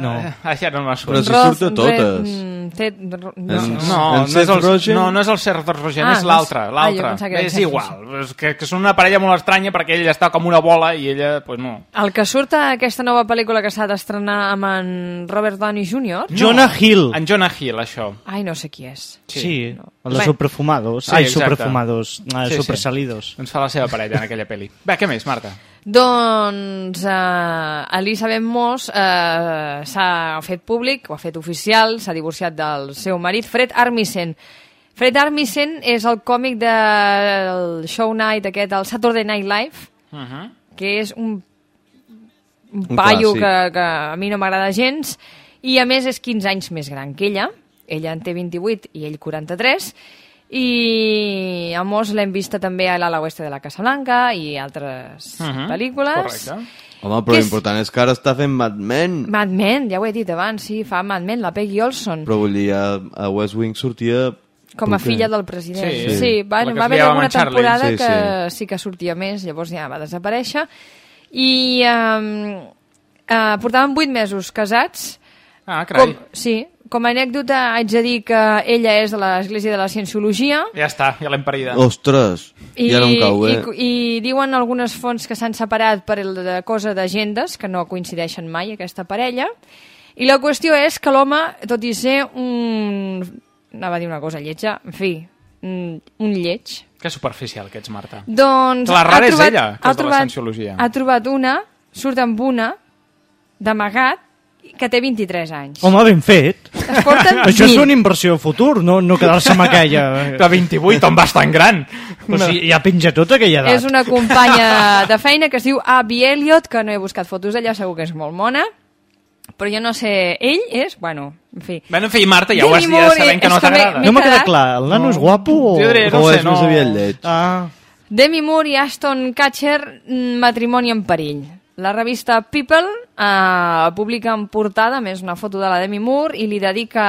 No. Eh, ah, ja no m'ha Però si surt a totes. Mm, Ted, no, No, En- no, en no, és el, no, no és el Seth Rogen, Ah, és no l'altre, és- ah, el és igual, és que, que són una parella molt estranya perquè ell està com una bola i ella, pues no. El que surt a aquesta nova pel·lícula que s'ha d'estrenar amb en Robert Downey Jr. Jonah Hill. En Jonah Hill, això. Ai, no sé qui és. Sí, sí els Bé. superfumados. Sí, Ai, exacte. superfumados. Ah, Sí, sí. supersalidos. Doncs fa la seva parella en aquella pel·li. Bé, què més, Marta? Doncs uh, Elisabeth Moss uh, s'ha fet públic, o ha fet oficial, s'ha divorciat del seu marit, Fred Armisen. Fred Armisen és el còmic del show night aquest, el Saturday Night Live, Uh -huh. que és un, un Un paio que, que a mi no m'agrada gens, i a més és 15 anys més gran que ella, ella en té 28 i ell 43, i a Moss l'hem vista també a l'ala oeste de la Casa Blanca i altres Mhm, pel·lícules. Correcte. Home, però Que és- l'important és que ara està fent Mad Men. Mad Men, ja ho he dit abans, sí, fa Mad Men, la Peggy Olson, Però vull dir, a, a West Wing sortia... com a filla del president. Sí. Sí, sí va, va haver alguna Charlie. temporada Sí, que sí. que sortia més, llavors ja va desaparèixer. I um, uh, portaven vuit mesos casats. Ah, carai. Com, sí, com a anècdota haig de dir que ella és de l'Església de la Cienciologia, Ja està, ja l'hem parida. Ostres, i, ja no em cau, eh? i, i diuen algunes fonts que s'han separat per el de cosa d'agendes, que no coincideixen mai aquesta parella, i la qüestió és que l'home, tot i ser un... anava a dir una cosa lletja, en fi, un, lleig, Que superficial que ets, Marta. doncs... La rara és trobat, ella, que és de la cienciologia. Ha trobat una, surt amb una, d'amagat, que té 23 anys. Home, ben fet. (laughs) Això és 20. una inversió a futur, no, no quedar-se amb aquella. De 28, on vas tan gran? O sigui, ja penja tota aquella edat. És una companya de feina que es diu Abby Elliot, que no he buscat fotos d'ella, segur que és molt mona. Però jo no sé, ell és, bueno, en fi. Bueno, en fi, Marta, ja ho has Demi dit, ja Moore, sabem que no t'agrada. No m'ha quedat quedat- clar, el nano és guapo o... Jo diré, no O sé, és no... més aviat lleig. Ah, Demi Moore i Ashton Kutcher, mm, matrimoni en perill. La revista People eh, publica en portada, més una foto de la Demi Moore, i li dedica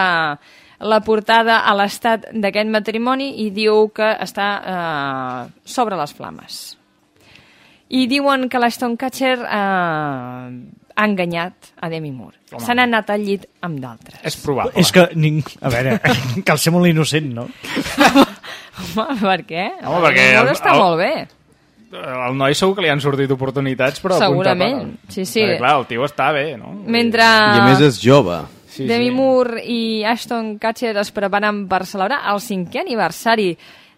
la portada a l'estat d'aquest matrimoni i diu que està eh, sobre les flames. I diuen que l'Ashton Kutcher eh, ha enganyat a Demi Moore. Se n'ha anat al llit amb d'altres. És probable. és que... Ning... A veure, (laughs) cal ser molt innocent, no? Home, per què? Home, perquè Moore el- està el- molt bé. Al noi segur que li han sortit oportunitats, però... Segurament, pala. sí, sí. Perquè, clar, el tio està bé, no? Mentre... I a més és jove. Sí, Demi sí. Moore i Ashton Kutcher es preparen per celebrar el cinquè aniversari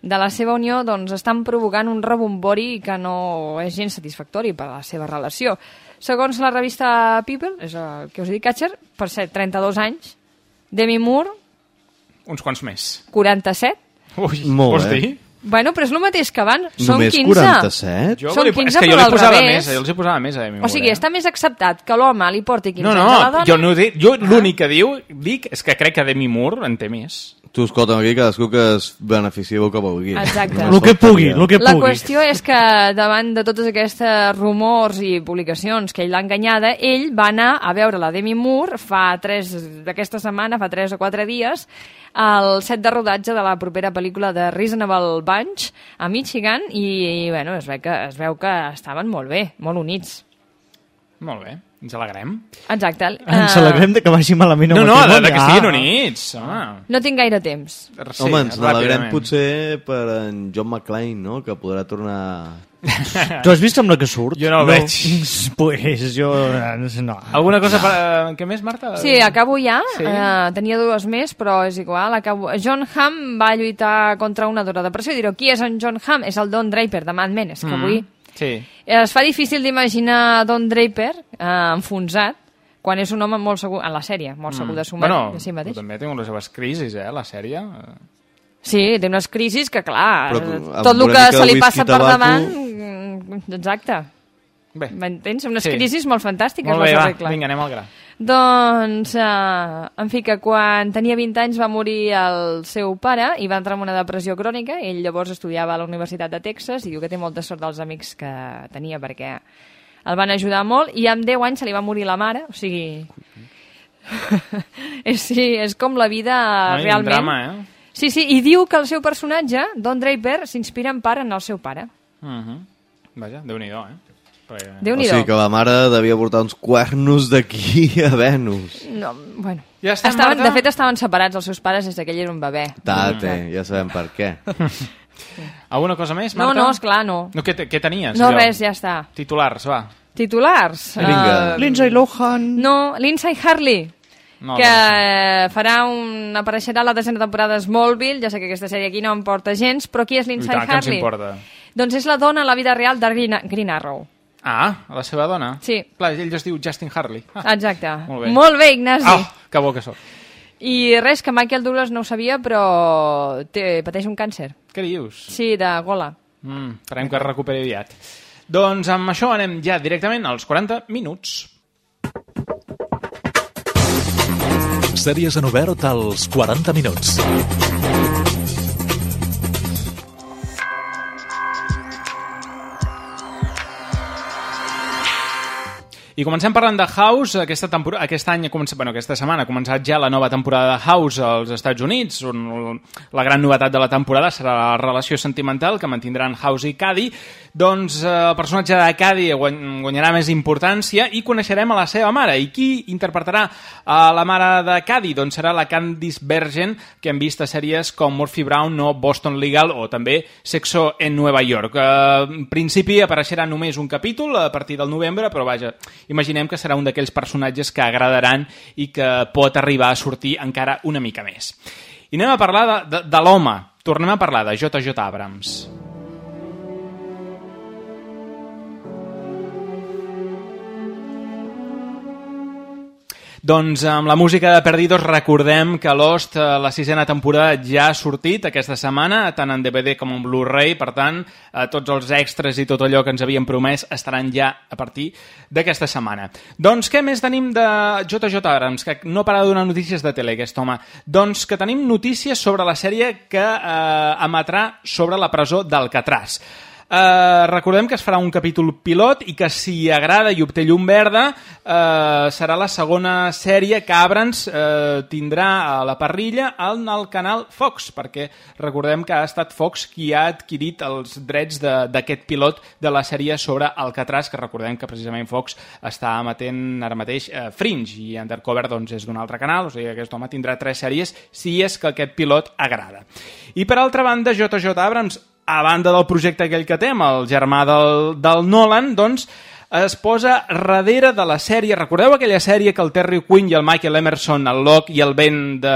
de la seva unió, doncs estan provocant un rebombori que no és gens satisfactori per a la seva relació. Segons la revista People, és el que us he dit Kutcher, per ser 32 anys, Demi Moore, Uns quants més. 47. Ui, Molt vols bé. dir? Bueno, però és el mateix que abans. Són Només 15. 47? Jo Són li, 15, és que jo li al posava revés. més, jo els hi posava més Moore. O sigui, eh? està més acceptat que l'home li porti 15 No, no, anys a la dona. jo, no jo l'únic que diu, dic és que crec que Demi Moore en té més. Tu, escolta'm, aquí cadascú que es beneficieu com vulgui. Exacte. Lo que pugui, lo que La pugui. qüestió és que davant de totes aquestes rumors i publicacions que ell l'ha enganyada, ell va anar a veure la Demi Moore fa tres, d'aquesta setmana, fa tres o quatre dies, al set de rodatge de la propera pel·lícula de Reasonable Bunch a Michigan i, i bueno, es, veu que, es veu que estaven molt bé, molt units. Molt bé, ens alegrem. Exacte. Ens Eh, alegrem de que vagi malament el No, no, de, matrimoni. de que Ah. estiguin units. Home. No tinc gaire temps. Sí, Home, ens n'alegrem ràpidament. potser per en John McClane, no?, que podrà tornar... (laughs) Tu has vist amb la que surt? Jo no el veig. (laughs) Pues jo... No. Alguna cosa... Per, eh, què més, Marta? Sí, acabo ja. Sí. Uh, tenia dues més, però és igual. Acabo. John Hamm va lluitar contra una dura depressió. I direu, qui és en John Hamm? És el Don Draper de Mad Men. És que Mm, avui Sí. es fa difícil d'imaginar Don Draper uh, enfonsat quan és un home molt segur, en la sèrie, molt segur de, su Mm. bueno, de si mateix. també tinc les seves crisis, eh, la sèrie. Sí, té unes crisis que, clar, Però, eh, tot el que se li passa per tabaco- davant... mm, Exacte. Bé. M'entens? Unes Sí. crisis molt fantàstiques. Molt bé, les va, vinga, anem al gra. Doncs, eh, en fi, que quan tenia 20 anys va morir el seu pare i va entrar en una depressió crònica. Ell llavors estudiava a la Universitat de Texas i diu que té molta sort dels amics que tenia perquè el van ajudar molt i amb 10 anys se li va morir la mare, o sigui... (laughs) sí, és com la vida un realment. drama, eh? Sí, sí, i diu que el seu personatge, Don Draper, s'inspira en part en el seu pare. Uh -huh. Vaja, Déu-n'hi-do, eh? Perquè... O Déu-n'hi-do. sigui que la mare devia portar uns cuernos d'aquí (laughs) a Venus. No, bueno. Ja estem, estaven, Marta? de fet, estaven separats els seus pares des que ell era un bebè. Tate, ja sabem per què. (laughs) Alguna cosa més, No, Marta? no, esclar, no. no què, què tenies? No, allò? res, ja està. Titulars, va. Titulars. Vinga. eh, Lindsay Lohan. no, Lindsay Harley. No, que eh, farà un... apareixerà a la desena temporada de Smallville, ja sé que aquesta sèrie aquí no em porta gens, però qui és I Lindsay tant, que ens Harley? importa. Doncs és la dona a la vida real de Green, Green Arrow. Ah, la seva dona? Sí. Clar, ell es diu Justin Harley. Ah, Exacte. molt bé. Molt bé, Ignasi. Ah, que bo que sóc. I res, que Michael Douglas no ho sabia, però té, pateix un càncer. Què dius? Sí, de gola. Mm, esperem que es recuperi aviat. Doncs amb això anem ja directament als 40 minuts. Sèries en obert als 40 minuts. I comencem parlant de House. Aquesta, temporada, aquest any, ha començat, bueno, aquesta setmana ha començat ja la nova temporada de House als Estats Units. On, la gran novetat de la temporada serà la relació sentimental que mantindran House i Cady. Doncs eh, el personatge de guany, guanyarà més importància i coneixerem a la seva mare. I qui interpretarà a la mare de Cady? Doncs serà la Candice Bergen, que hem vist a sèries com Murphy Brown o Boston Legal o també Sexo en Nueva York. Eh, en principi apareixerà només un capítol a partir del novembre, però vaja, imaginem que serà un d'aquells personatges que agradaran i que pot arribar a sortir encara una mica més. I anem a parlar de, de, de l'home. Tornem a parlar de J.J. Abrams. Doncs amb la música de Perdidos recordem que Lost, eh, la sisena temporada, ja ha sortit aquesta setmana, tant en DVD com en Blu-ray, per tant, eh, tots els extras i tot allò que ens havien promès estaran ja a partir d'aquesta setmana. Doncs què més tenim de JJ Abrams, que no para de donar notícies de tele, aquest home? Doncs que tenim notícies sobre la sèrie que eh, emetrà sobre la presó d'Alcatraz. Uh, recordem que es farà un capítol pilot i que si agrada i obté llum verda uh, serà la segona sèrie que Abrams uh, tindrà a la parrilla en el canal Fox perquè recordem que ha estat Fox qui ha adquirit els drets d'aquest pilot de la sèrie sobre Alcatraz que recordem que precisament Fox està emetent ara mateix uh, Fringe i Undercover doncs, és d'un altre canal, o sigui que aquest home tindrà tres sèries si és que aquest pilot agrada. I per altra banda, JJ Abrams a banda del projecte aquell que té, el germà del, del Nolan, doncs es posa darrere de la sèrie. Recordeu aquella sèrie que el Terry Quinn i el Michael Emerson, el Locke i el Ben de,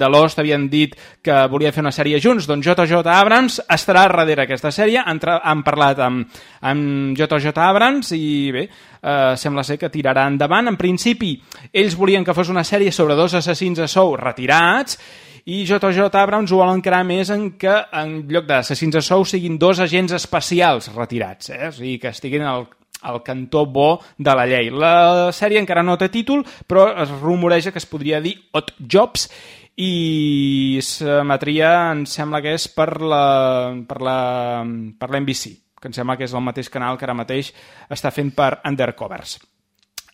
de Lost havien dit que volia fer una sèrie junts? Doncs JJ Abrams estarà darrere aquesta sèrie. Han, han parlat amb, amb JJ Abrams i bé, eh, sembla ser que tirarà endavant. En principi, ells volien que fos una sèrie sobre dos assassins a sou retirats i JJ Abrams ho vol encarar més en que en lloc d'assassins a sou siguin dos agents especials retirats, eh? o sigui que estiguin al, al cantó bo de la llei. La sèrie encara no té títol, però es rumoreja que es podria dir Hot Jobs i s'emetria, em sembla que és per la, per la, per la NBC, que em sembla que és el mateix canal que ara mateix està fent per Undercovers.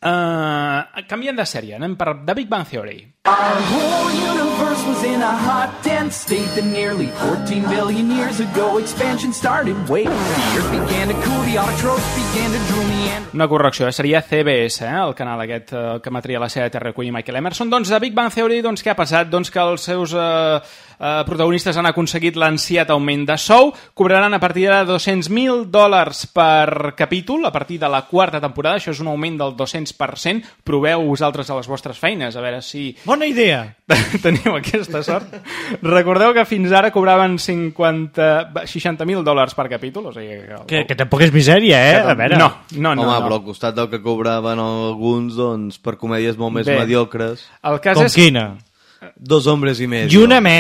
Uh, canviem de sèrie, anem per The Big Bang Theory. Our whole universe was in a hot, dense state that nearly 14 billion years ago expansion started. Wait, the earth began to cool, the autotrophs began to drool, and Una correcció, eh? seria CBS, eh? el canal aquest eh, que emetria la sèrie de i Michael Emerson. Doncs a Big Bang Theory, doncs, què ha passat? Doncs que els seus eh, eh, protagonistes han aconseguit l'ansiat augment de sou, cobraran a partir de 200.000 dòlars per capítol, a partir de la quarta temporada, això és un augment del 200%, proveu vosaltres a les vostres feines, a veure si... Bona idea! (laughs) Teniu aquesta sort. Recordeu que fins ara cobraven 50... 60.000 dòlars per capítol, o sigui... Que, Que, que tampoc és misèria, eh? A veure. No, no, no. Home, no. però al costat del que cobraven alguns, doncs, per comèdies molt més Bé. mediocres. El cas Com és... quina? Dos hombres i medio. I una me.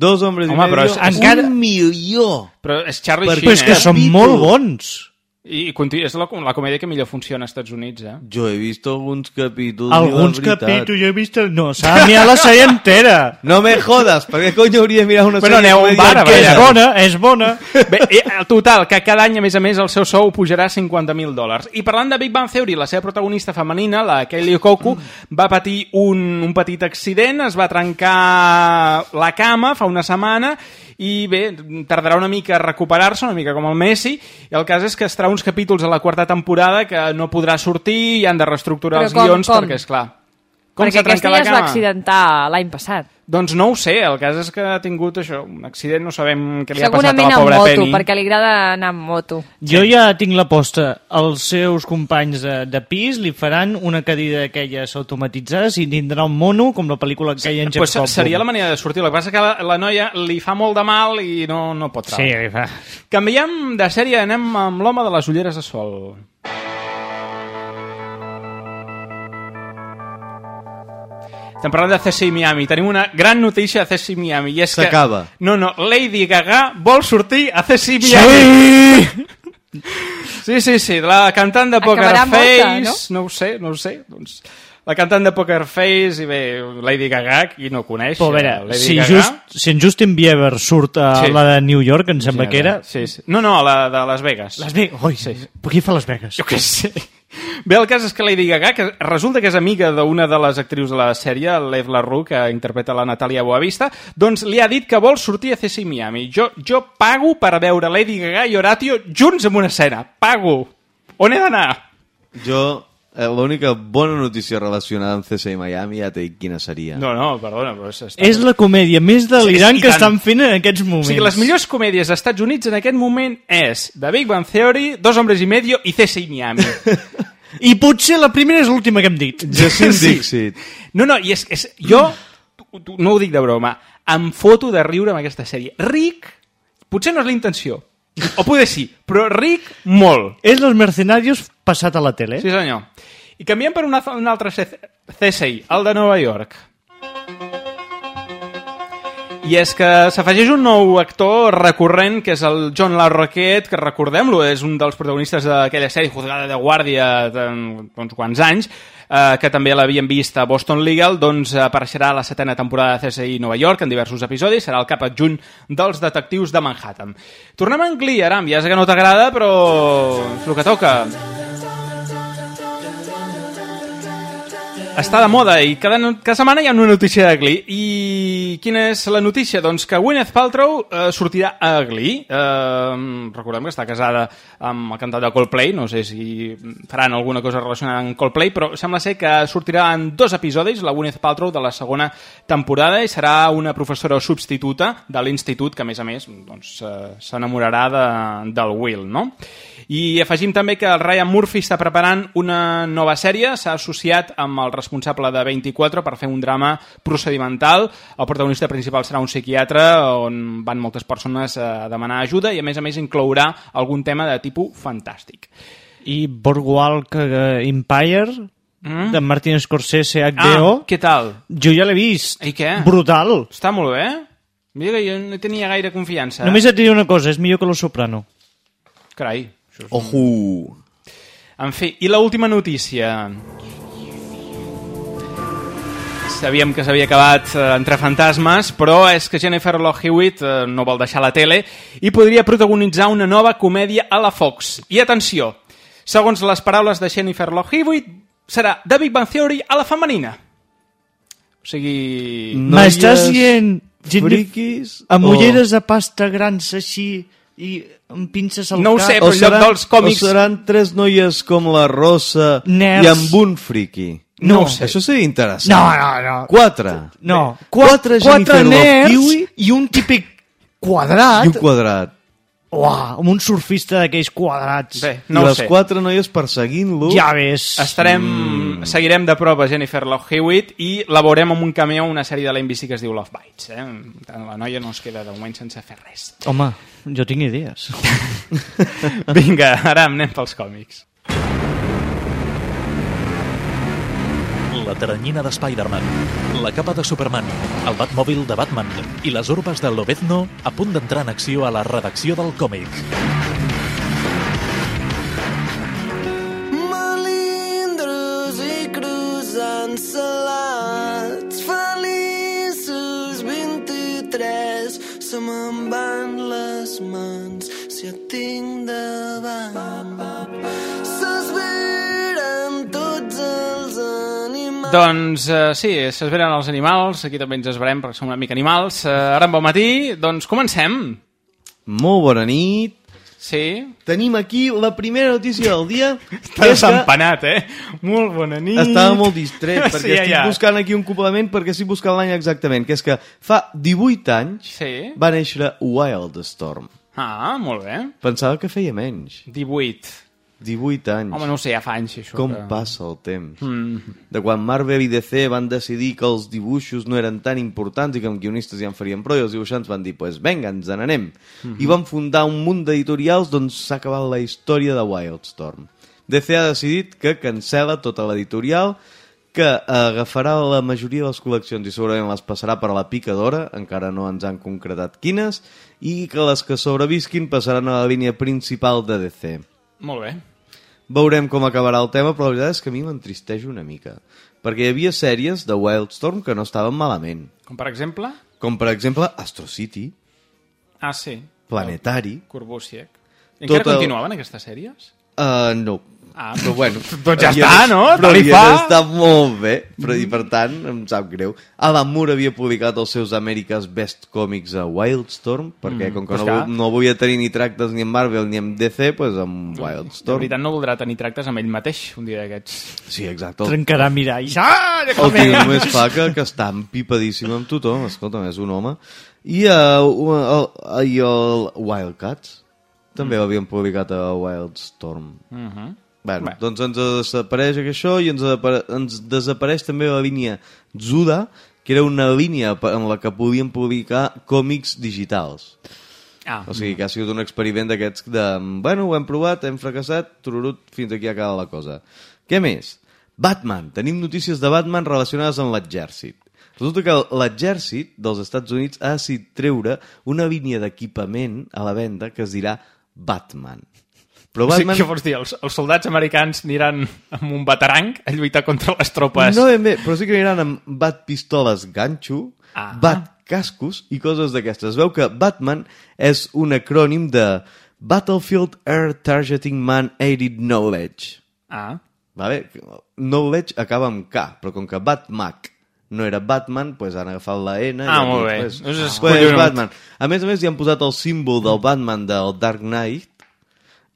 Dos hombres Home, i medio. però és- encara- Un milió. Però és Charlie Sheen, Però és que eh? són molt bons. I, i continu- és la, la comèdia que millor funciona als Estats Units, eh? Jo he vist alguns capítols. Alguns capítols jo he vist... No, s'ha de mirar la sèrie entera. No me jodas, per què cony hauria de mirar una Bueno, sèrie aneu a un bar, Que és bona, és bona. Bé, i, el total, que cada any, a més a més, el seu sou pujarà 50.000 dòlars. I parlant de Big Bang Theory, la seva protagonista femenina, la Kelly Koku, va patir un, un petit accident, es va trencar la cama fa una setmana i bé, tardarà una mica a recuperar-se, una mica com el Messi, i el cas és que estarà uns capítols a la quarta temporada que no podrà sortir i han de reestructurar Però els com- guions com? perquè, és clar, com Perquè aquesta ja la es va accidentar l'any passat. Doncs no ho sé, el cas és que ha tingut això, un accident, no sabem què li ha passat a Segurament la amb pobra moto, Penny. perquè li agrada anar amb moto. Jo ja tinc l'aposta. Els seus companys de, de pis li faran una cadira d'aquelles automatitzades i tindrà un mono com la pel·lícula que hi ha en Jeff pues seria la manera de sortir. El que passa és que la, la noia li fa molt de mal i no, no pot Sí, treure. li fa. Canviem de sèrie, anem amb l'home de les ulleres de sol. Estem parlant de CSI Miami. Tenim una gran notícia a CSI Miami. i és que- S'acaba. No, no, Lady Gaga vol sortir a CSI Miami. Sí! Sí, sí, sí, la cantant de Poker Acabarà Face... morta, no? no ho sé, no ho sé. Doncs, la cantant de Poker Face i bé, Lady Gaga, qui no coneix? Però a veure, eh, Lady si, Gaga. just, si en Justin Bieber surt a Sí. la de New York, em sembla Sí, que era... Sí, sí. No, no, la de Las Vegas. Las Vegas. Oi, sí. Qui fa Las Vegas? Jo què sé. Bé, el cas és que Lady Gaga, que resulta que és amiga d'una de les actrius de la sèrie, l'Ev LaRue, que interpreta la Natàlia Boavista, doncs li ha dit que vol sortir a CSI Miami. Jo, jo pago per veure Lady Gaga i Horatio junts en una escena. Pago. On he d'anar? Jo, l'única bona notícia relacionada amb CSI Miami ja t'he dit quina seria. No, no, perdona, però és... És la comèdia més delirant Sí, que tant. estan fent en aquests O moments. sigui, les millors comèdies als Estats Units en aquest moment és The Big Bang Theory, Dos hombres i medio i CSI Miami. (laughs) I potser la primera és l'última que hem dit. Jacint Sí. Dixit. No, no, i és, és jo no ho dic de broma, em foto de riure amb aquesta sèrie. Ric, potser no és la intenció, o poder sí, però ric molt. És Los Mercenarios passat a la tele. Sí, senyor. I canviem per una, un altre C- CSI, el de Nova York. I és que s'afegeix un nou actor recurrent, que és el John Larroquette, que recordem-lo, és un dels protagonistes d'aquella sèrie Juzgada de Guàrdia de uns quants anys, eh, que també l'havien vist a Boston Legal, doncs apareixerà a la setena temporada de CSI Nova York en diversos episodis, serà el cap adjunt dels detectius de Manhattan. Tornem a Glee, Aram, ja sé que no t'agrada, però és el que toca. Està de moda i cada, cada setmana hi ha una notícia de Glee. I quina és la notícia? Doncs que Gwyneth Paltrow eh, sortirà a Glee. Eh, recordem que està casada amb el cantant de Coldplay, no sé si faran alguna cosa relacionada amb Coldplay, però sembla ser que sortirà en dos episodis la Gwyneth Paltrow de la segona temporada i serà una professora substituta de l'institut que, a més a més, doncs, eh, s'enamorarà de, del Will, no? I afegim també que el Ryan Murphy està preparant una nova sèrie, s'ha associat amb el responsable de 24 per fer un drama procedimental. El protagonista principal serà un psiquiatre on van moltes persones a demanar ajuda i a més a més inclourà algun tema de tipus fantàstic. I Boardwalk eh, Empire Mm? de Martin Scorsese HBO. Ah, què tal? Jo ja l'he vist. I què? Brutal. Està molt bé. Mira que jo no tenia gaire confiança. Només et diré una cosa, és millor que Lo Soprano. Carai. Això és... Ojo! En fi, i l'última notícia. sabíem que s'havia acabat eh, entre fantasmes, però és que Jennifer Love Hewitt eh, no vol deixar la tele i podria protagonitzar una nova comèdia a la Fox. I atenció, segons les paraules de Jennifer Love Hewitt, serà The Big Bang Theory a la femenina. O sigui... M'estàs dient... friquis Amb o- ulleres de pasta grans així i amb pinces al No ho cap. sé, però en lloc dels còmics- O seran tres noies com la Rosa Nerds. i amb un friqui? No ho sé. Això seria interessant. No, no, no. Quatre. No, Quatre, quatre, Jennifer Love Hewitt i un típic quadrat. i un quadrat. Uah, amb un surfista d'aquells quadrats. Bé, I no ho les sé. quatre noies perseguint-lo. Ja ves. Estarem, Mm. seguirem de prop a Jennifer Love Hewitt i la veurem amb un cameo en una sèrie de la NBC que es diu Love Bites. Eh? La noia no es queda de moment sense fer res. Home, jo tinc idees. (laughs) Vinga, ara anem pels còmics. La teranyina de Spider-Man, la capa de Superman, el Batmòbil de Batman i les urbes de Lobezno a punt d'entrar en acció a la redacció del còmic. Melindros i cruzant salats se me'n van les mans si et tinc davant s'esveren tots els animals Doncs eh, sí, s'esveren els animals, aquí també ens esverem perquè som una mica animals. Eh, ara en bon matí, doncs comencem. Molt bona nit. Sí. Tenim aquí la primera notícia del dia. (laughs) Està que desempanat, eh? Molt bona nit. Estava molt distret, (laughs) perquè sí, estic ja. buscant aquí un complement, perquè estic buscant l'any exactament, que és que fa 18 anys Sí. va néixer Wildstorm. Ah, molt bé. Pensava que feia menys. 18. 18 anys. Home, no ho sé, ja fa anys, això. Com que... passa el temps. Mm. De quan Marvel i DC van decidir que els dibuixos no eren tan importants i que amb guionistes ja en farien prou i els dibuixants van dir, pues venga, ens n'anem. Mhm. I van fundar un munt d'editorials d'on s'ha acabat la història de Wildstorm. DC ha decidit que cancela tota l'editorial, que agafarà la majoria de les col·leccions i segurament les passarà per a la picadora, encara no ens han concretat quines, i que les que sobrevisquin passaran a la línia principal de DC. Molt bé. Veurem com acabarà el tema, però la veritat és que a mi m'entristeix una mica. Perquè hi havia sèries de Wildstorm que no estaven malament. Com per exemple? Com per exemple Astro City, Ah, sí. Planetari... Corbusiek. Tot Encara el- continuaven aquestes sèries? Uh, no. Ah, però bueno. doncs ja està, no? Però li fa. estat molt bé, però i per tant em sap greu. Alan Moore havia publicat els seus America's Best Comics a Wildstorm, perquè Mm, com que pues no, vo- no volia tenir ni tractes ni amb Marvel ni amb DC, doncs amb De Wildstorm. veritat no voldrà tenir tractes amb ell mateix un dia d'aquests. Sí, exacte. Trencarà miralls. Ah, El tio només fa que, que està empipadíssim amb tothom, escolta'm, és un home. I, uh, el, i el Wildcats també Mm. l'havien publicat a Wildstorm. Mhm. Bueno, doncs ens desapareix això i ens, ens desapareix també la línia Zuda, que era una línia en la que podien publicar còmics digitals. Ah. O sigui, que ha sigut un experiment d'aquests de... Bueno, ho hem provat, hem fracassat, tururut, fins aquí acaba la cosa. Què més? Batman. Tenim notícies de Batman relacionades amb l'exèrcit. Resulta que l'exèrcit dels Estats Units ha decidit treure una línia d'equipament a la venda que es dirà Batman. Però O sigui, Batman... què vols dir? Els, els soldats americans aniran amb un bataranc a lluitar contra les tropes? No ben bé, però sí que aniran amb bat pistoles ganxo, Ah. bat cascos i coses d'aquestes. Es veu que Batman és un acrònim de Battlefield Air Targeting Man Aided Knowledge. Ah. Vale? Knowledge acaba amb K, però com que Batmac no era Batman, pues han agafat la N Ah, i molt bé. Pues, Doncs és pues. Batman. A més a més, hi han posat el símbol del Batman del Dark Knight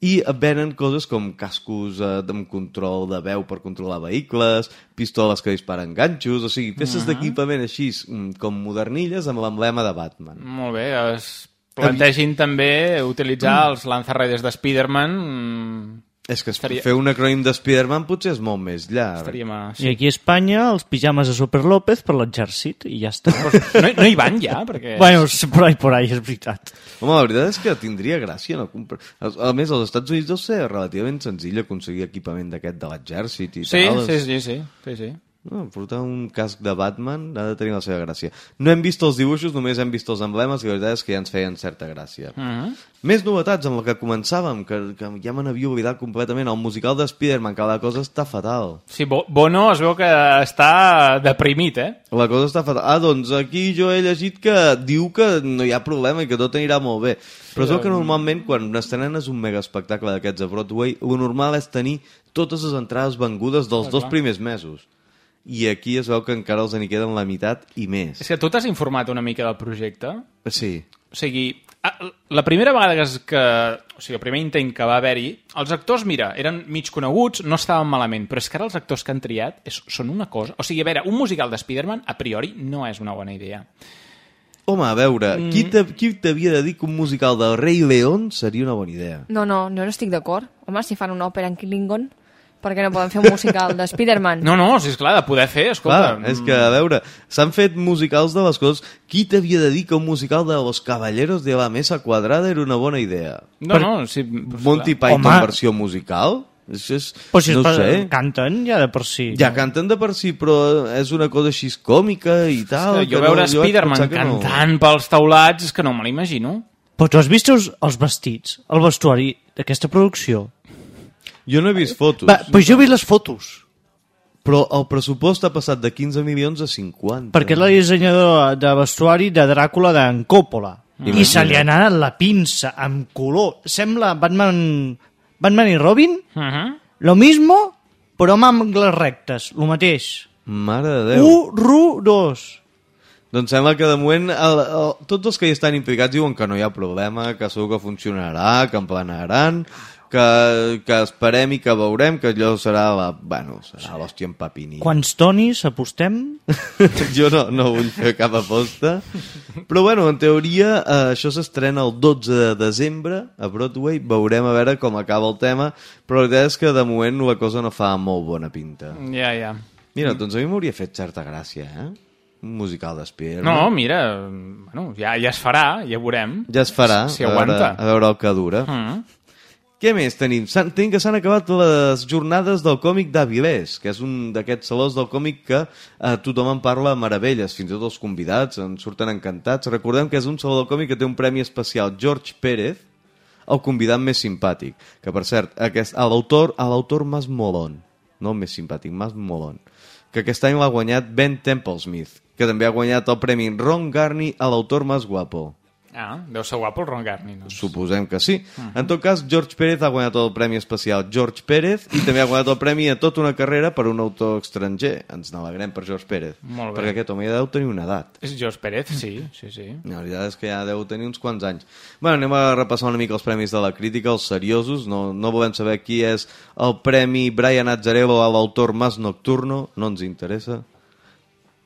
i venen coses com cascos eh, amb control de veu per controlar vehicles, pistoles que disparen ganxos, o sigui, peces Mhm. d'equipament així mm, com modernilles amb l'emblema de Batman. Molt bé, es plantegin també utilitzar els lanzarredes de Spider-Man. És que Estaria- fer un acrònim de Spider-Man potser és molt més llarg. Estaríem a... I aquí a Espanya, els pijames de Super López per l'exèrcit i ja està. No, no hi van ja, perquè... (laughs) Bueno, és por ahí, por ahí, és veritat. Home, la veritat és que tindria gràcia no comprar... A més, als Estats Units deu ser relativament senzill aconseguir equipament d'aquest de l'exèrcit i Sí, tal. sí, sí, sí, sí, sí. No, portar un casc de Batman ha de tenir la seva gràcia. No hem vist els dibuixos, només hem vist els emblemes i la veritat és que ja ens feien certa gràcia. Mhm. Més novetats amb el que començàvem, que, que ja me n'havia oblidat completament. El musical de Spider-Man, que la cosa està fatal. Sí, Bo- Bono es veu que està deprimit, eh? La cosa està fatal. Ah, doncs aquí jo he llegit que diu que no hi ha problema i que tot anirà molt bé. Però es veu que normalment quan estrenes un mega espectacle d'aquests a Broadway, lo normal és tenir totes les entrades vengudes dels Clar, dos clar. primers mesos. I aquí es veu que encara els n'hi queden la meitat i més. És que tu t'has informat una mica del projecte? Sí. O sigui, la primera vegada que, es, que... O sigui, el primer intent que va haver-hi, els actors, mira, eren mig coneguts, no estaven malament, però és que ara els actors que han triat és, són una cosa... O sigui, a veure, un musical de Spider-Man, a priori, no és una bona idea. Home, a veure, Mm. qui t'havia de dir que un musical del Rei León seria una bona idea? No, no, no estic d'acord. Home, si fan una òpera en Klingon, per què no poden fer un musical de Spider-Man? No, no, si és clar, de poder fer, escolta... Clar, és que, a veure, s'han fet musicals de les coses... Qui t'havia de dir que un musical de Los Caballeros de la Mesa Quadrada era una bona idea? No, no, sí... Pues, Monty. Python Home. versió musical? És, és, Però si no ho sé. canten ja de per si. Ja canten de per si, però és una cosa així còmica i tal. Que jo no- veure vaig Spider-Man que no. cantant pels taulats és que no me l'imagino. Però tu has vist els, els vestits, el vestuari d'aquesta producció? Jo no he vist fotos. Va, però jo he vist les fotos. Però el pressupost ha passat de 15 milions a 50. Perquè és la dissenyadora de vestuari de Dràcula d'en Coppola. Imagina't. I se li ha anat la pinça amb color. Sembla Batman, Batman i Robin, Uh -huh. lo mismo, però amb angles rectes, lo mateix. Mare de Déu. Horrorós. Doncs sembla que de moment el, el, tots els que hi estan implicats diuen que no hi ha problema, que segur que funcionarà, que en planaran, que, que esperem i que veurem, que allò serà la... Bueno, serà l'hòstia en papini. Quants tonis apostem? (laughs) jo no, no vull fer cap aposta. Però bueno, en teoria eh, això s'estrena el 12 de desembre a Broadway. Veurem a veure com acaba el tema, però la veritat és que de moment la cosa no fa molt bona pinta. Ja, ja. Mira, doncs a mi m'hauria fet certa gràcia, eh? Un musical d'Spiderman. No, mira, bueno, ja, ja es farà, ja veurem. Ja es farà, Si a, veure, aguanta. a veure el que dura. Mm. Què més tenim? Tenim que s'han acabat les jornades del còmic d'Avilés, que és un d'aquests salons del còmic que eh, tothom en parla a meravelles, fins i tot els convidats en surten encantats. Recordem que és un saló del còmic que té un premi especial George Pérez, el convidat més simpàtic, que per cert, aquest, a l'autor més molon, no més simpàtic, més molon, que aquest any l'ha guanyat Ben Templesmith, que també ha guanyat el premi Ron Garney a l'autor més guapo. Ah, deu ser guapo el Ron Garney, no? Suposem que sí. En tot cas, George Pérez ha guanyat el premi especial George Pérez i també ha guanyat el premi a tota una carrera per un autor estranger. Ens n'alegrem per George Pérez. Molt bé. Perquè aquest home ja deu tenir una edat. És George Pérez, sí, sí, sí. La veritat és que ja deu tenir uns quants anys. Bueno, anem a repassar una mica els premis de la crítica, els seriosos. No, no volem saber qui és el premi Brian Azzarello a l'autor Mas Nocturno. No ens interessa.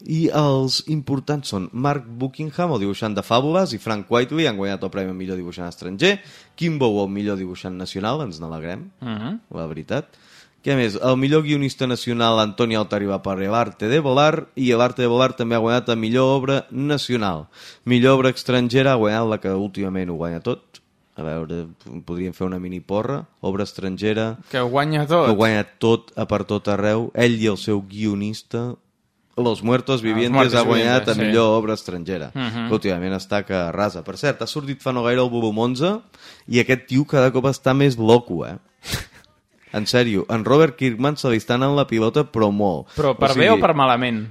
I els importants són Mark Buckingham, el dibuixant de Fàbules, i Frank Whiteley han guanyat el premi millor dibuixant estranger. Kimbo, el millor dibuixant nacional, ens n'alegrem, Mhm. la veritat. Què més? El millor guionista nacional, Antoni Altari, va per l'Arte de Volar, i l'Arte de Volar també ha guanyat la millor obra nacional. Millor obra estrangera ha guanyat la que últimament ho guanya tot. A veure, podríem fer una mini porra. Obra estrangera... Que ho guanya tot. Que ho guanya tot, a per tot arreu. Ell i el seu guionista... Los Muertos Vivientes ha guanyat Vivientes, a sí. millor obra estrangera. Mhm. que últimament està que rasa. Per cert, ha sortit fa no gaire el volum 11 i aquest tio cada cop està més loco, eh? (laughs) En sèrio, en Robert Kirkman se li està anant la pilota però molt. Però per bé o per malament?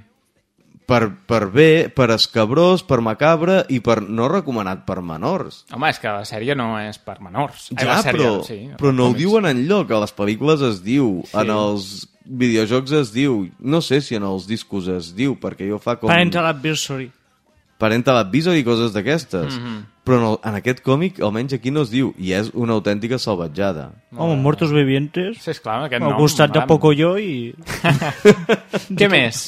Per, per bé, per escabrós, per macabre i per no recomanat per menors. Home, és que la sèrie no és per menors. Ai, Ja, la sèrie, però, sí, però no ho diuen enlloc. A les pel·lícules es diu, Sí. en els videojocs es diu. No sé si en els discos es diu, perquè jo fa com... Parental Advisory. Parental Advisory i coses d'aquestes. Mhm. Però en, el, en aquest còmic, almenys aquí no es diu, i és una autèntica salvatjada. Home, Muertos Vivientes. Sí, esclar, aquest Al nom, costat de. Pocoyo i... (laughs) Què més?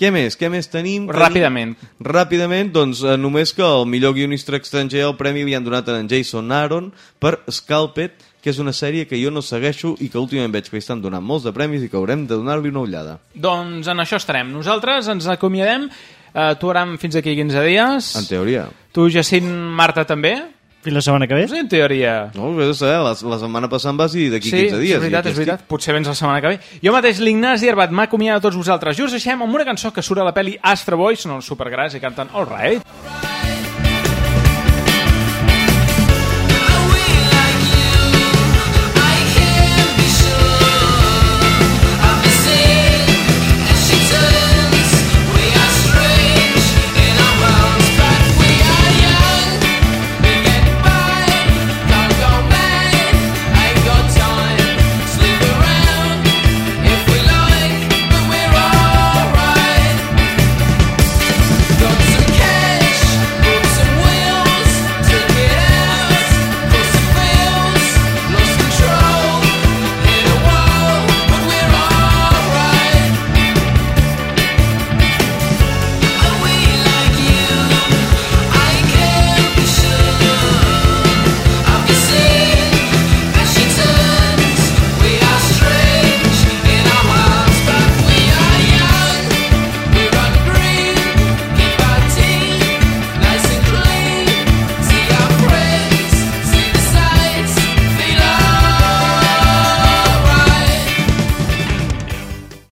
Què més? Què més tenim? Ràpidament. Tenim... Ràpidament, doncs, eh, només que el millor guionista estranger el premi han donat a en Jason Aaron per Scalped, que és una sèrie que jo no segueixo i que últimament veig que estan donant molts de premis i que haurem de donar-li una ullada. Doncs en això estarem. Nosaltres ens acomiadem. Uh, tu ara fins aquí 15 dies. En teoria. Tu, Jacint, Marta, també? Fins la setmana que ve? Sí, en teoria. No, ho de saber, la, la setmana passada em vas dir d'aquí Sí, 15 dies. és veritat, i és veritat. Potser vens la setmana que ve. Jo mateix, l'Ignasi Herbat, m'acomiada a tots vosaltres. I us deixem amb una cançó que surt a la pel·li Astro Boy, són els supergrans i canten All Right.